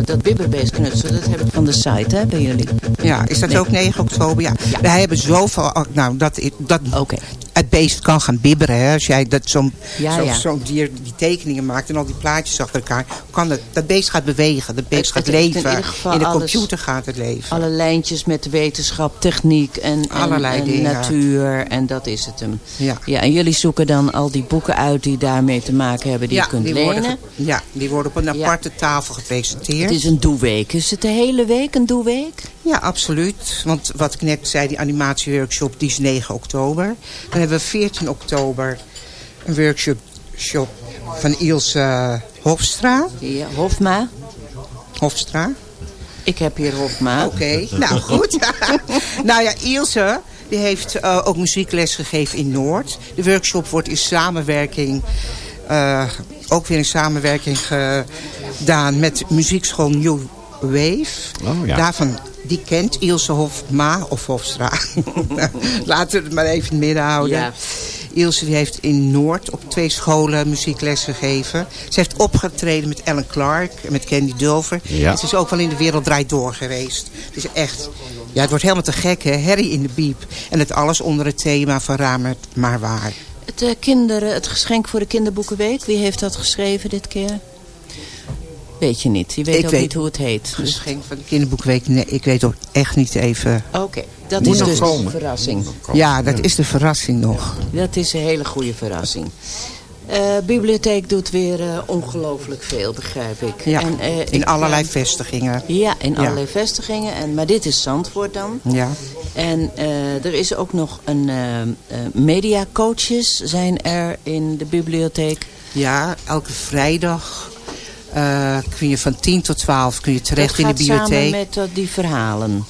dat bibberbeest knutselen, dat heb ik van de site, hè, bij jullie. Ja, is dat Nee. ook 9 oktober? Ja. Wij hebben zoveel... Nou, dat, dat, Oké. Het beest kan gaan bibberen. Hè? Als jij dat zo'n Ja, zo, ja. dier die tekeningen maakt en al die plaatjes achter elkaar. Kan het, dat beest gaat bewegen. Dat beest Het- gaat het heeft in leven. in de alles- computer gaat het leven. Alle lijntjes met wetenschap, techniek en, Allerlei en dingen. natuur. En dat is het hem. Ja. ja, en jullie zoeken dan al die boeken uit die daarmee te maken hebben die ja, je kunt die lenen. worden, ja, die worden op een aparte tafel gepresenteerd. Het is een doeweek. Is het de hele week een doeweek? Ja, absoluut. Want wat ik net zei, die animatieworkshop, die is 9 oktober. Dan hebben we 14 oktober een workshop shop van Ilse Hofstra. Ja, Hofma. Hofstra. Ik heb hier Hofma. Oké, nou goed. nou ja, Ilse die heeft eh, ook muziekles gegeven in Noord. De workshop wordt in samenwerking, eh, ook weer in samenwerking gedaan met muziekschool New Wave. Oh, ja. Daarvan, die kent Ilse Hofma of Hofstra. Laten we het maar even in het midden houden. Ja. Ilse die heeft in Noord op twee scholen muziekles gegeven. Ze heeft opgetreden met Ellen Clark en met Candy Dulver. Ja. En ze is ook wel in de wereld draait door geweest. Het is echt... Ja, het wordt helemaal te gek, hè? Harry in de biep. En het alles onder het thema van Raam het maar waar. Het, eh, kinderen, het geschenk voor de kinderboekenweek. Wie heeft dat geschreven dit keer? Weet je niet. Je weet Ik ook weet- niet hoe het heet. Dus- Geschenk van de kinderboekweek, nee, ik weet ook echt niet even... Oké, dat Moet is nog dus komen. een verrassing. Ja, dat is de verrassing nog. Dat is een hele goede verrassing. Eh bibliotheek doet weer eh, ongelooflijk veel, begrijp ik. Ja, En, eh, in ik, allerlei vestigingen. Ja, in Ja. allerlei vestigingen. En, maar dit is Zandvoort dan. Ja. En er is ook nog een mediacoaches zijn er in de bibliotheek. Ja, elke vrijdag kun je van 10 tot 12 kun je terecht in de gaat samen bibliotheek. met eh, die verhalen.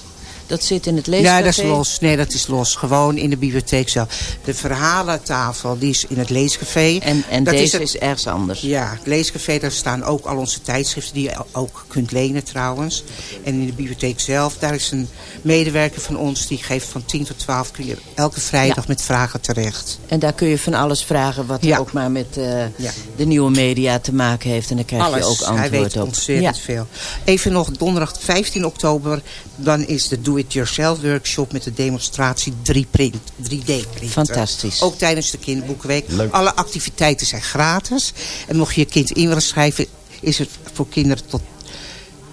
Dat zit in het leescafé. Ja, dat is los. Nee, dat is los. Gewoon in de bibliotheek zelf. De verhalentafel, die is in het leescafé. En, en dat deze het- is, ergens anders. Ja, het leescafé, daar staan ook al onze tijdschriften die je ook kunt lenen trouwens. En in de bibliotheek zelf, daar is een medewerker van ons die geeft van 10 tot 12 kun je elke vrijdag Ja. met vragen terecht. En daar kun je van alles vragen wat Ja. ook maar met eh, Ja. de nieuwe media te maken heeft. En daar krijg Alles. je ook antwoord Hij weet op. ontzettend veel. Even nog donderdag 15 oktober. Dan is de Do-It-Yourself workshop met de demonstratie 3-print. 3D-printen. Fantastisch. Ook tijdens de kinderboekenweek. Leuk. Alle activiteiten zijn gratis. En mocht je je kind in willen schrijven, is het voor kinderen tot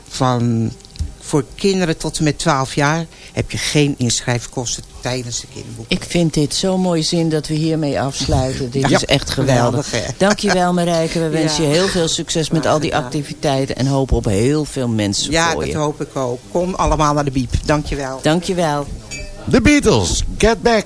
van voor kinderen tot en met 12 jaar heb je geen inschrijfkosten tijdens de kinderboek. Ik vind dit zo'n mooie zin dat we hiermee afsluiten. Dit Ja, is echt geweldig. geweldig? Dankjewel Marijke. We wensen Ja. je heel veel succes met al die activiteiten. En hopen op heel veel mensen Ja, voor dat je. hoop ik ook. Kom allemaal naar de biep. Dankjewel. Dankjewel. The Beatles, Get Back.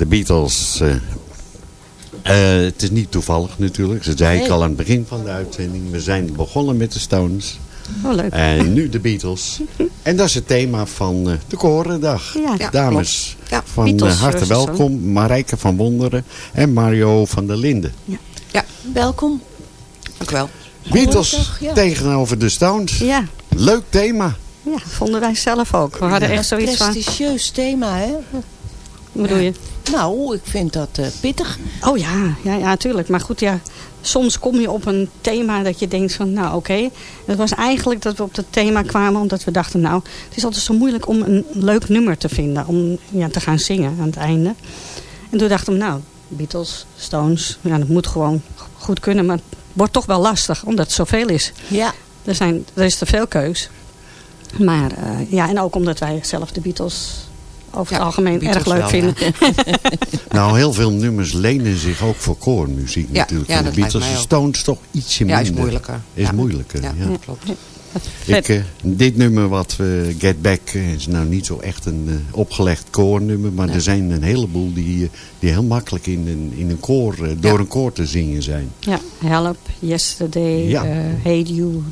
De Beatles. eh, eh, het is niet toevallig natuurlijk. Dat zei ik al aan het begin van de uitzending. We zijn begonnen met de Stones. Oh, leuk. En nu de Beatles. En dat is het thema van eh, de Korendag. Ja, ja, Dames. Ja, van Beatles harte welkom. Marijke van Wonderen en Mario van der Linden. Ja, welkom. Dank u wel. Beatles ja. tegenover de Stones. Ja, Leuk thema. ja, vonden wij zelf ook. We hadden echt zoiets van... Prestigieus thema, hè? Hoe bedoel je? Nou, ik vind dat eh, pittig. Oh ja, ja, ja, tuurlijk. Maar goed, ja, soms kom je op een thema dat je denkt van, nou oké. Het was eigenlijk dat we op het thema kwamen omdat we dachten, nou, het is altijd zo moeilijk om een leuk nummer te vinden. Om ja, te gaan zingen aan het einde. En toen dachten we, nou, Beatles, Stones, ja, dat moet gewoon goed kunnen. Maar het wordt toch wel lastig, omdat het zoveel is. Ja. Er, zijn, er is te veel keus. Maar eh, ja, en ook omdat wij zelf de Beatles over het Ja, algemeen Beatles erg leuk wel, vinden. Nou, heel veel nummers lenen zich ook voor koormuziek Ja, natuurlijk. ja, de Beatles, ook. Stones toch ietsje Ja, minder. is moeilijker. Is Ja. moeilijker, Ja, ja. ja, klopt. Ik, eh, dit nummer wat we Get Back eh, is nou niet zo echt een eh, opgelegd koornummer. Maar er zijn een heleboel die, die heel makkelijk in een, in een koor, door een koor te zingen zijn. Ja, Help, Yesterday, Ja. Hate You.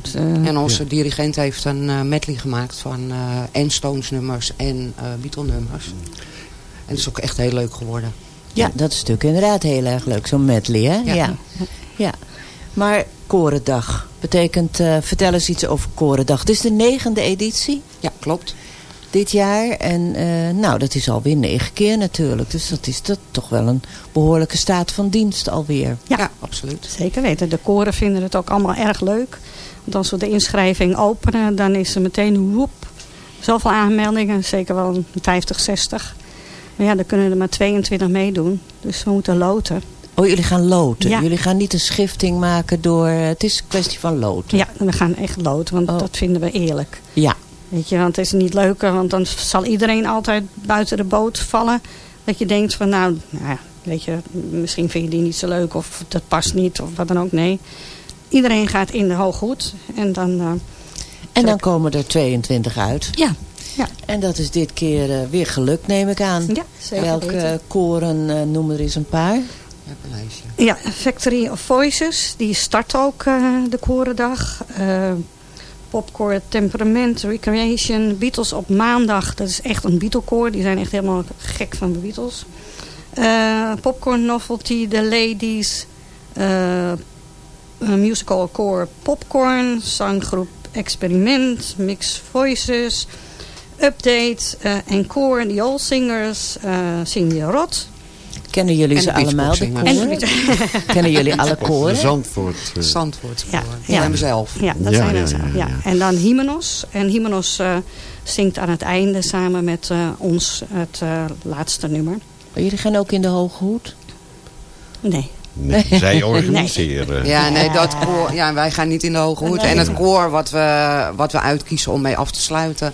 En onze dirigent heeft een medley gemaakt van en Stones nummers en Beatle nummers. En dat is ook echt heel leuk geworden. Ja, dat is natuurlijk inderdaad heel erg leuk. Zo'n medley, hè? Ja. Ja. Maar Korendag betekent... eh, vertel eens iets over Korendag. Het is de negende editie Ja, klopt. dit jaar. En eh, nou, dat is alweer negen keer natuurlijk. Dus dat is dat toch wel een behoorlijke staat van dienst alweer. Ja. Ja, absoluut. Zeker weten. De koren vinden het ook allemaal erg leuk. Want als we de inschrijving openen, dan is er meteen woep. Zoveel aanmeldingen, zeker wel een 50, 60. Maar ja, dan kunnen er maar 22 meedoen. Dus we moeten loten. Oh, jullie gaan loten. Ja. Jullie gaan niet een schifting maken door... Het is een kwestie van loten. Ja, we gaan echt loten, want Oh. dat vinden we eerlijk. Ja. Weet je, want het is niet leuker, want dan zal iedereen altijd buiten de boot vallen. Dat je denkt van nou, nou ja, weet je, misschien vind je die niet zo leuk of dat past niet of wat dan ook. Nee, iedereen gaat in de hooghoed en dan... eh, En dan komen er 22 uit. ja, ja, En dat is dit keer eh, weer gelukt, neem ik aan. ja, zeker Welke weten. eh, koren, eh, noem er eens een paar. Ja, Factory of Voices, die start ook eh, de korendag. Eh Popcore Temperament, Recreation, Beatles op maandag. Dat is echt een Beatlekoor, die zijn echt helemaal gek van de Beatles. Eh, Popcorn Novelty, The Ladies, musical core Popcorn, zanggroep Experiment, Mix Voices, Update, eh Encore, The All Singers, Cindy Rot. Kennen jullie En ze allemaal, de beachboxzingers. koren? Kennen jullie alle koren? Zandvoort. eh, Zandvoort. Ja, Ja, ja. en mezelf. Ja, dat Ja, zijn ja, zo. ja, Ja, ja. En dan Hymenos. En Hymenos eh, zingt aan het einde samen met eh, ons het eh, laatste nummer. Jullie gaan ook in de Hoge Hoed? Nee. nee, zij organiseren. Ja, nee, dat koor, ja, wij gaan niet in de hoge hoed. Nee. En het koor wat we, wat we uitkiezen om mee af te sluiten...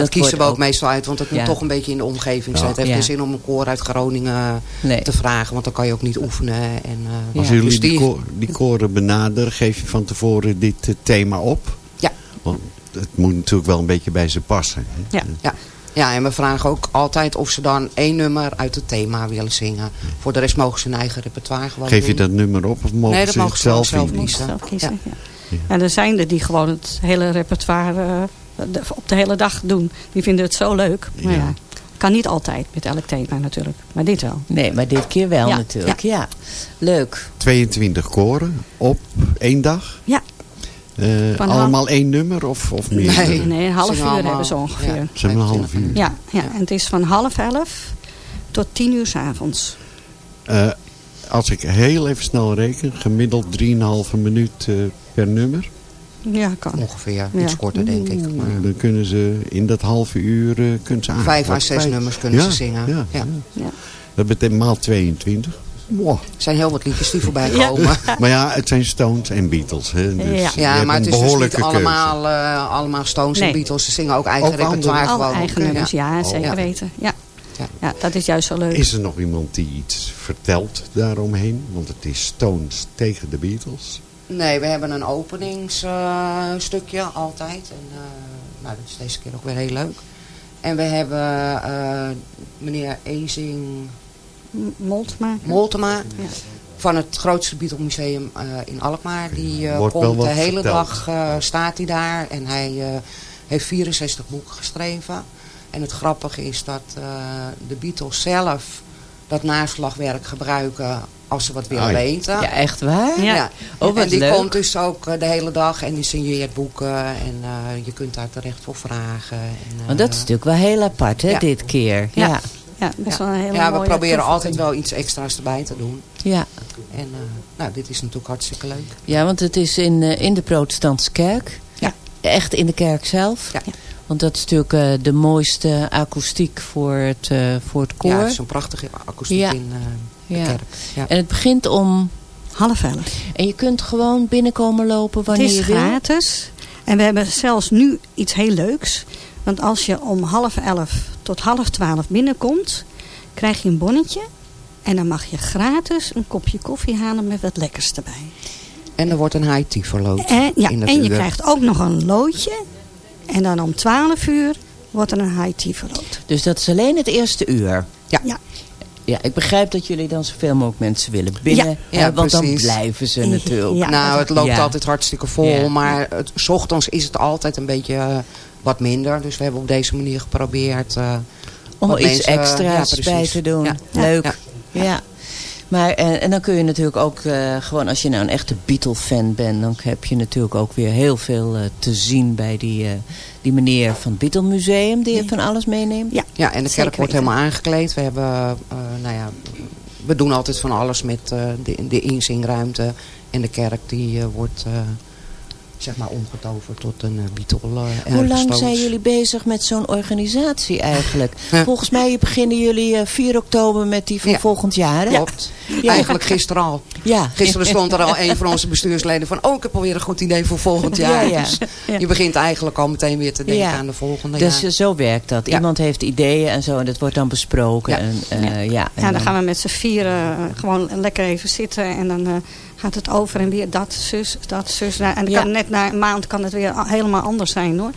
Dat, kiezen we ook, meestal uit, want het Ja. moet toch een beetje in de omgeving zijn. Het heeft Ja. geen zin om een koor uit Groningen Nee. te vragen, want dan kan je ook niet oefenen. En, eh, Als Ja. jullie dus die, die- ko- die koren benaderen, geef je van tevoren dit eh, thema op? Ja. Want het moet natuurlijk wel een beetje bij ze passen. hè? Ja. Ja. ja, en we vragen ook altijd of ze dan één nummer uit het thema willen zingen. Voor de rest mogen ze hun eigen repertoire gewoon Geef je dat nummer op of mogen Nee, dat ze mogen het ze zelf zelf kiezen. Zelf kiezen. Ja. En er zijn er die gewoon het hele repertoire eh, de- op de hele dag doen. Die vinden het zo leuk. Maar Ja. ja. kan niet altijd met elk thema natuurlijk. Maar dit wel. Nee, maar dit keer wel Ja. natuurlijk. Ja. Leuk. 22 koren op één dag? Ja. Eh, allemaal één nummer of, of meer? Nee. Nee, een half uur allemaal- hebben ze ongeveer. ja, Ze hebben een half 25 uur. Ja, ja, en het is van half elf tot tien uur s avonds. Eh, als ik heel even snel reken, gemiddeld 3,5 minuut eh, per nummer. Ja, kan. Ongeveer, Ja. iets korter denk ik. Maar dan kunnen ze in dat halve uur kunnen ze aan. vijf à zes vijf- nummers kunnen Ja, ze zingen. Ja, Ja. Ja. Dat betekent maal 22. Wow. Er zijn heel wat liedjes die voorbij Ja. komen. Maar ja, het zijn Stones en Beatles. Hè? Dus Ja. maar het is dus niet allemaal, eh, allemaal Stones en. Beatles. Ze zingen ook eigen Ook repertoire gewoon. eigen nummers, ja, zeker Ja. weten. Ja. Ja. Ja. dat is juist zo leuk. Is er nog iemand die iets vertelt daaromheen? Want het is Stones tegen de Beatles. Nee, we hebben een openingsstukje altijd. En, eh, nou, dat is deze keer ook weer heel leuk. En we hebben eh, meneer Ezing Moltema. Van het grootste Beatle-museum eh, in Alkmaar. Die eh, komt de hele verteld. dag, eh, staat hij daar. En hij eh, heeft 64 boeken geschreven. En het grappige is dat eh, de Beatles zelf dat naslagwerk gebruiken als ze wat willen weten. Ja, echt waar? Ja. Oh, wat en die leuk. komt dus ook eh, de hele dag en die signeert boeken. En eh, je kunt daar terecht voor vragen. En, Want dat eh, is natuurlijk wel heel apart, hè, ja. dit keer. Ja. Ja. Ja, best wel een hele ja, we mooie proberen toevoeging. altijd wel iets extra's erbij te doen. Ja. En eh, nou, dit is natuurlijk hartstikke leuk. Ja, want het is in, in de protestantse kerk. Ja. Echt in de kerk zelf. Ja. Want dat is natuurlijk eh, de mooiste akoestiek voor het, eh, voor het koor. Ja, het is een prachtige akoestiek Ja. in eh, de Ja. kerk. Ja. En het begint om... Half elf. En je kunt gewoon binnenkomen lopen Het wanneer is je wil. gratis. En we hebben zelfs nu iets heel leuks. Want als je om half elf tot half twaalf binnenkomt, krijg je een bonnetje. En dan mag je gratis een kopje koffie halen met wat lekkers erbij. En er wordt een high tea verloot. En, ja, en je krijgt ook nog een loodje. En dan om twaalf uur wordt er een high tea verloot. Dus dat is alleen het eerste uur. Ja. ja. Ja, ik begrijp dat jullie dan zoveel mogelijk mensen willen binnen. Ja, ja, want dan precies. blijven ze natuurlijk. nou, het loopt Ja. altijd hartstikke vol. Ja. Maar het, s ochtends is het altijd een beetje eh, wat minder. Dus we hebben op deze manier geprobeerd... eh, Om iets mensen- extra's ja, bij te doen. Ja. Leuk. Ja. Maar, en, en dan kun je natuurlijk ook eh, gewoon, als je nou een echte Beatle-fan bent... dan heb je natuurlijk ook weer heel veel eh, te zien bij die, eh, die meneer van het Beatle Museum... die van alles meeneemt. Ja, Ja, en de kerk wordt helemaal aangekleed. We hebben, eh, nou ja, we doen altijd van alles met eh, de, de inzingruimte. En de kerk die eh, wordt, eh, zeg maar, omgetoverd tot een uh, Beatle uh, Hoe lang zijn jullie bezig met zo'n organisatie eigenlijk? Volgens mij beginnen jullie eh, 4 oktober met die van Ja. volgend jaar. Hè? Klopt. Eigenlijk gisteren al. Ja. Gisteren stond er al een van onze bestuursleden van... oh, ik heb alweer een goed idee voor volgend jaar. Ja, ja. Dus je begint eigenlijk al meteen weer te denken Ja. aan de volgende Dus jaar. eh, zo werkt dat. Ja. Iemand heeft ideeën en zo en dat wordt dan besproken. Ja. En, eh, ja. en Ja, dan gaan we met z'n vieren eh, gewoon lekker even zitten. En dan eh, gaat het over en weer dat, zus, dat, zus. Nou, en dan Ja. kan net na een maand kan het weer helemaal anders zijn hoor.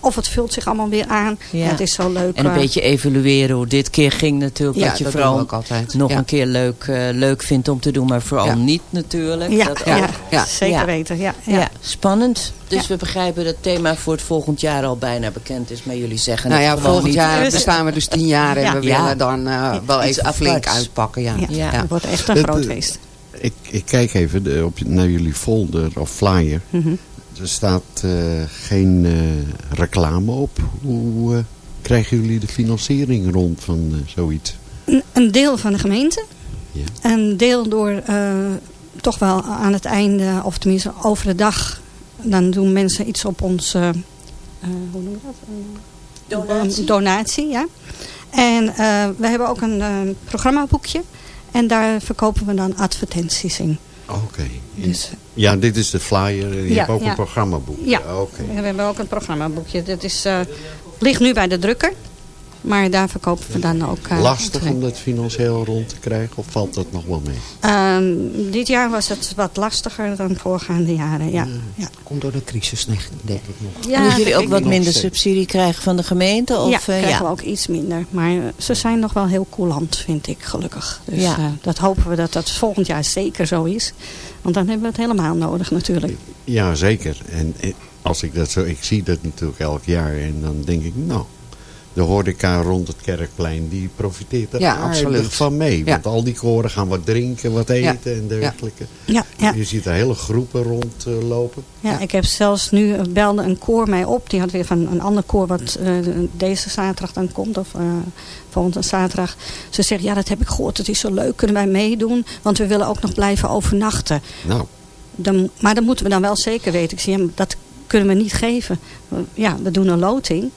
Of het vult zich allemaal weer aan. Ja. Ja, het is zo leuk. En een eh, beetje evalueren hoe dit keer ging natuurlijk. Ja, dat je dat vooral ook altijd. nog Ja. een keer leuk, eh, leuk vindt om te doen. Maar vooral Ja. niet natuurlijk. Ja, dat ja, ook. Ja. zeker Ja. weten. Ja, Ja. ja. spannend. Dus Ja. we begrijpen dat het thema voor het volgend jaar al bijna bekend is. Maar jullie zeggen Nou ja, volgend niet. jaar bestaan we dus tien jaar en Ja. we Ja. willen dan eh, wel Iets even flink uitpakken. Ja. Ja, Ja. het wordt echt een groot feest. Ik, ik kijk even de- op, naar jullie folder of flyer. Mhm. Er staat eh, geen eh, reclame op. Hoe eh, krijgen jullie de financiering rond van zoiets? Een, een deel van de gemeente. Ja. Een deel door eh, toch wel aan het einde, of tenminste over de dag. Dan doen mensen iets op ons, eh, eh, hoe noem je dat? Donatie? Donatie, ja. En eh, we hebben ook een programmaboekje. En daar verkopen we dan advertenties in. Oké. Dus, Ja, dit is de flyer. Je Ja, hebt ook ja. een programmaboek. Ja. Oké. we hebben ook een programmaboekje. Dat is, eh, ligt nu bij de drukker. Maar daar verkopen we dan ook... eh, Lastig om dat financieel rond te krijgen of valt dat nog wel mee? Ehm, dit jaar was het wat lastiger dan voorgaande jaren, ja. ja. Komt door de crisis, denk denk ik nog. Ja, dat jullie ook wat minder steeds. subsidie krijgen van de gemeente? Of, ja, eh, krijgen ja. we ook iets minder. Maar eh, ze zijn nog wel heel coulant, vind ik, gelukkig. Dus Ja. eh, dat hopen we dat dat volgend jaar zeker zo is. Want dan hebben we het helemaal nodig natuurlijk. Ja, zeker. En als ik dat zo, ik zie dat natuurlijk elk jaar en dan denk ik, nou, de horeca rond het kerkplein, die profiteert er Ja, aardig absoluut. van mee. Ja. Want al die koren gaan wat drinken, wat eten en dergelijke. Ja, ja. Je ziet er hele groepen rondlopen. Ja, ik heb zelfs nu eh, belde een koor mij op. Die had weer van een ander koor wat eh, deze zaterdag dan komt. Of eh, volgende zaterdag. Ze zegt, ja dat heb ik gehoord. Het is zo leuk. Kunnen wij meedoen? Want we willen ook nog blijven overnachten. Nou, Dan, maar dat moeten we dan wel zeker weten. Ik maar dat kunnen we niet geven. Ja, we doen een loting.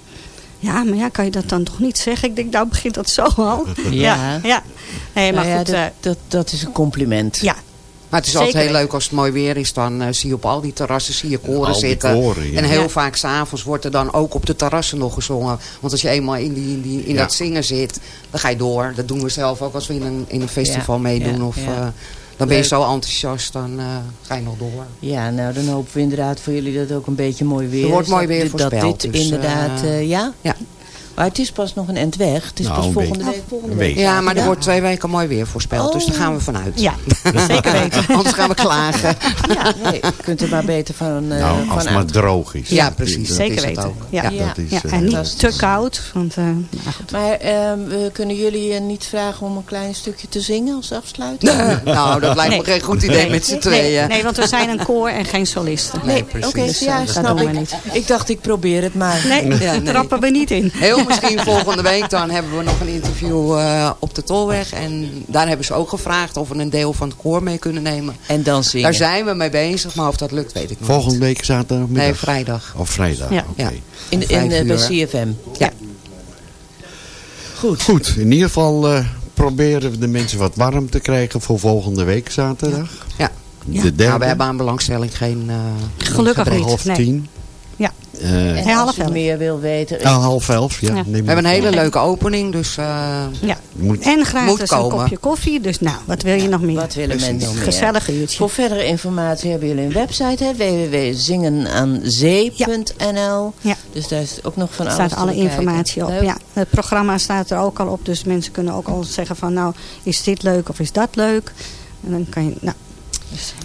Ja, maar ja, kan je dat dan toch niet zeggen? Ik denk, nou begint dat zo al. Ja. ja. Nee, maar Nou ja, goed. dat, eh, dat, dat is een compliment. ja, Maar het is Zeker altijd heel leuk als het mooi weer is. Dan eh, zie je op al die terrassen zie je koren zitten. koren, ja. En heel Ja. vaak s'avonds wordt er dan ook op de terrassen nog gezongen. Want als je eenmaal in, die, in, die, in Ja. dat zingen zit, dan ga je door. Dat doen we zelf ook als we in een, in een festival Ja, meedoen. ja, of, ja. Dan ben je zo enthousiast, dan eh, ga je nog door. Ja, nou dan hopen we inderdaad voor jullie dat het ook een beetje mooi weer Er wordt mooi weer dit- Dat voorspeld, dit dus, inderdaad, eh, eh, ja? ja. Maar het is pas nog een end weg. Het is Nou, pas volgende week. week. Volgende week. week. Ja, maar er wordt twee weken mooi weer voorspeld. Dus daar gaan we vanuit. Ja, zeker weten. Anders gaan we klagen. Ja, nee, je kunt er maar beter van, eh nou, van als het maar droog is. Ja, precies. Dat- Zeker weten. ook. Ja. Dat is, Ja, eh, en niet te koud. Want, eh, nou goed. Maar ehm, we kunnen jullie niet vragen om een klein stukje te zingen als afsluiting? nou, dat lijkt me geen goed idee met z'n tweeën. Nee, nee, want we zijn een koor en geen solisten. Nee, precies. oké, Dus, ja, dat snap doen we ik. niet. Ik dacht, ik probeer het maar. Nee, daar trappen we niet in. Heel misschien volgende week dan hebben we nog een interview eh, op de Tolweg. En daar hebben ze ook gevraagd of we een deel van het koor mee kunnen nemen. En dan zingen. Daar zijn we mee bezig, maar of dat lukt weet ik nog Volgende niet. week zaterdagmiddag? Nee, vrijdag. Of vrijdag, Ja. oké. Ja. in, vijf eh, bij. CFM. Ja. Goed. Goed, in ieder geval eh, proberen we de mensen wat warm te krijgen voor volgende week zaterdag. Ja. De derde. Nou, we hebben aan belangstelling geen... Gelukkig niet. half nee. tien. Eh, En half je elf. meer wil weten... ah, half elf, ja. We hebben een hele leuke opening, dus... eh, Ja. Moet- En Moet gratis een kopje koffie. Dus nou, wat wil je nog meer? Wat willen mensen nog meer? Gezellig uurtje. Voor verdere informatie hebben jullie een website, hè? www.zingenaanzee.nl. Ja. Dus daar is ook nog van Er alles staat alle informatie op. Leuk. Ja, het programma staat er ook al op. Dus mensen kunnen ook al zeggen van nou, is dit leuk of is dat leuk? En dan kan je, nou,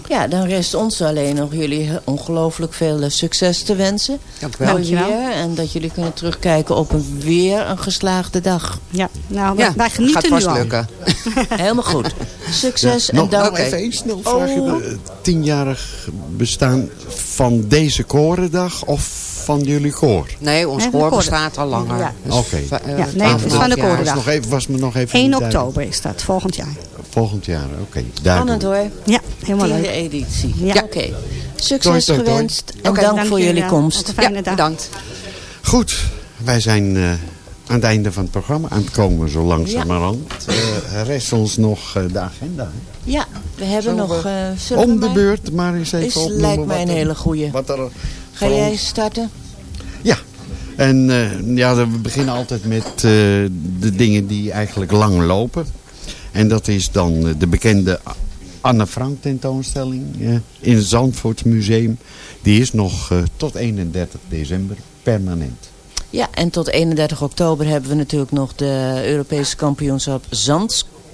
Ja, dan rest ons alleen nog jullie ongelooflijk veel eh, succes te wensen. Dank u wel. Dankjewel. weer en dat jullie kunnen terugkijken op een weer een geslaagde dag. ja, nou wij, ja, wij gaat genieten vast nu al. lukken. Helemaal goed. Succes en nog, dank. nog even één snel vraagje. Oh. Eh, Tienjarig bestaan van deze korendag of van jullie koor? Nee, ons Nee, koor bestaat al langer. Ja. Dus, Oké. eh, Ja, nee, het is 12 van de korendag. Was, nog even, was me nog even 1 niet duidelijk. oktober is dat, volgend jaar. Volgend jaar, oké. Spannend duidelijk. hoor. Ja, helemaal Tiende leuk. editie. Ja. Oké. Succes Toi, toi, toi. gewenst en dank dank voor jullie komst. Fijne Ja, dag. bedankt. Goed, wij zijn eh, aan het einde van het programma aan het komen zo langzamerhand. Eh rest ons nog eh, de agenda. hè? Ja, we hebben Zullen nog... we eh, Om de maar- beurt maar eens even Is, opnoemen lijkt mij een hele goeie. Wat er Ga jij ons- starten? Ja, en eh, ja, we beginnen altijd met eh, de dingen die eigenlijk lang lopen. En dat is dan eh, de bekende Anne Frank tentoonstelling eh, in het Zandvoort Museum. Die is nog eh, tot 31 december permanent. Ja, en tot 31 oktober hebben we natuurlijk nog de Europese kampioenschap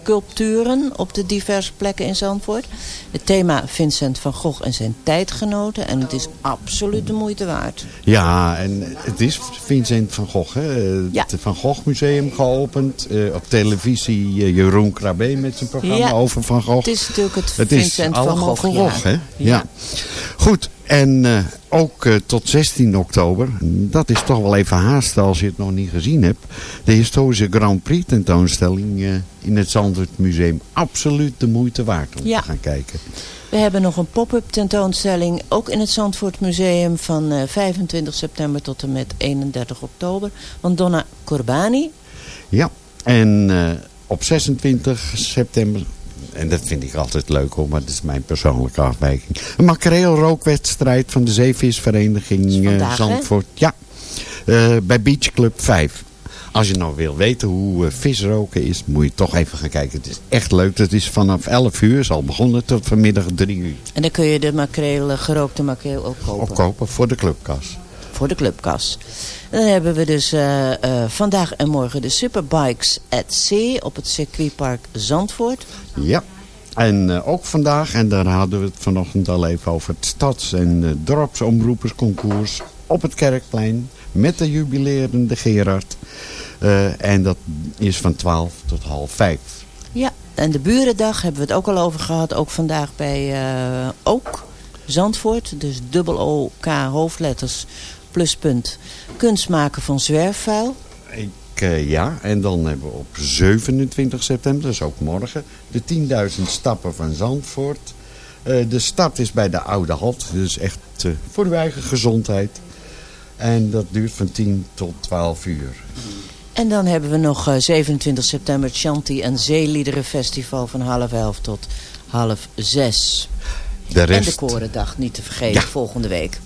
zandsculpturen op de diverse plekken in Zandvoort. Het thema Vincent van Gogh en zijn tijdgenoten. En het is absoluut de moeite waard. Ja, en het is Vincent van Gogh. Hè? Het Ja. Van Gogh Museum geopend. Eh, op televisie eh, Jeroen Krabbe met zijn programma Ja. over Van Gogh. Het is natuurlijk het, Vincent van Gogh, hè? Ja. Goed, en eh, ook eh, tot 16 oktober, dat is toch wel even haasten als je het nog niet gezien hebt. De historische Grand Prix tentoonstelling eh, in het Zandvoort Museum. Absoluut de moeite waard om Ja. te gaan kijken. We hebben nog een pop-up tentoonstelling, ook in het Zandvoort Museum van eh, 25 september tot en met 31 oktober. Van Donna Corbani. Ja, en op 26 september, en dat vind ik altijd leuk hoor, maar dat is mijn persoonlijke afwijking. Een makreelrookwedstrijd van de Zeevisvereniging is eh, hè? Zandvoort. Ja, eh, bij Beach Club 5. Als je nou wil weten hoe eh, visroken is, moet je toch even gaan kijken. Het is echt leuk. Het is vanaf 11 uur, is al begonnen, tot vanmiddag 3 uur. En dan kun je de makreel, gerookte makreel ook kopen. Opkopen voor de clubkas. Voor de clubkas. En dan hebben we dus eh, eh, vandaag en morgen de Superbikes at Sea op het circuitpark Zandvoort. Ja. En eh, ook vandaag, en daar hadden we het vanochtend al even over, het stads- en dorpsomroepersconcours op het Kerkplein met de jubilerende Gerard. En dat is van 12 tot half 5. Ja, en de Burendag hebben we het ook al over gehad. Ook vandaag bij Ook Zandvoort. Dus dubbel O-K hoofdletters pluspunt. Kunst maken van zwerfvuil. Ik, eh, ja, en dan hebben we op 27 september, dus ook morgen, de 10.000 stappen van Zandvoort. Eh, de start is bij de Oude Halt, dus echt eh, voor uw eigen gezondheid. En dat duurt van 10 tot 12 uur. En dan hebben we nog eh, 27 september het Chanti en Zeeliederenfestival van half elf tot half zes. De En de rest, Korendag niet te vergeten, Ja. volgende week.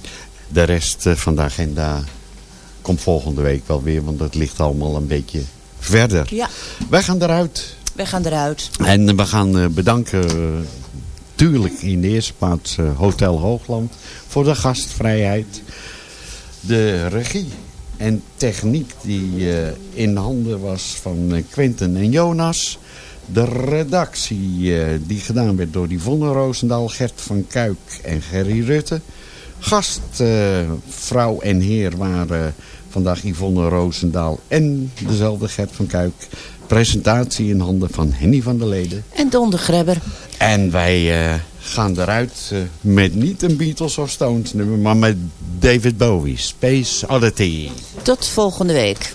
De rest eh, van de agenda komt volgende week wel weer, want dat ligt allemaal een beetje verder. Ja, Wij gaan eruit. wij gaan eruit. En we gaan eh, bedanken, eh, tuurlijk in de eerste plaats eh, Hotel Hoogland, voor de gastvrijheid. De regie en techniek die eh, in handen was van eh, Quinten en Jonas. De redactie eh, die gedaan werd door Yvonne Roosendaal, Gert van Kuik en Gerry Rutte. Gast, eh, vrouw en heer waren vandaag Yvonne Roosendaal en dezelfde Gert van Kuik. Presentatie in handen van Henny van der Leden. En Don de Grebber. En wij eh, gaan eruit eh, met niet een Beatles of Stones nummer, maar met David Bowie, Space Oddity. Tot volgende week.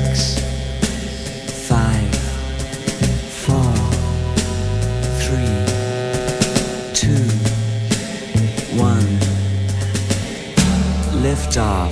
Lift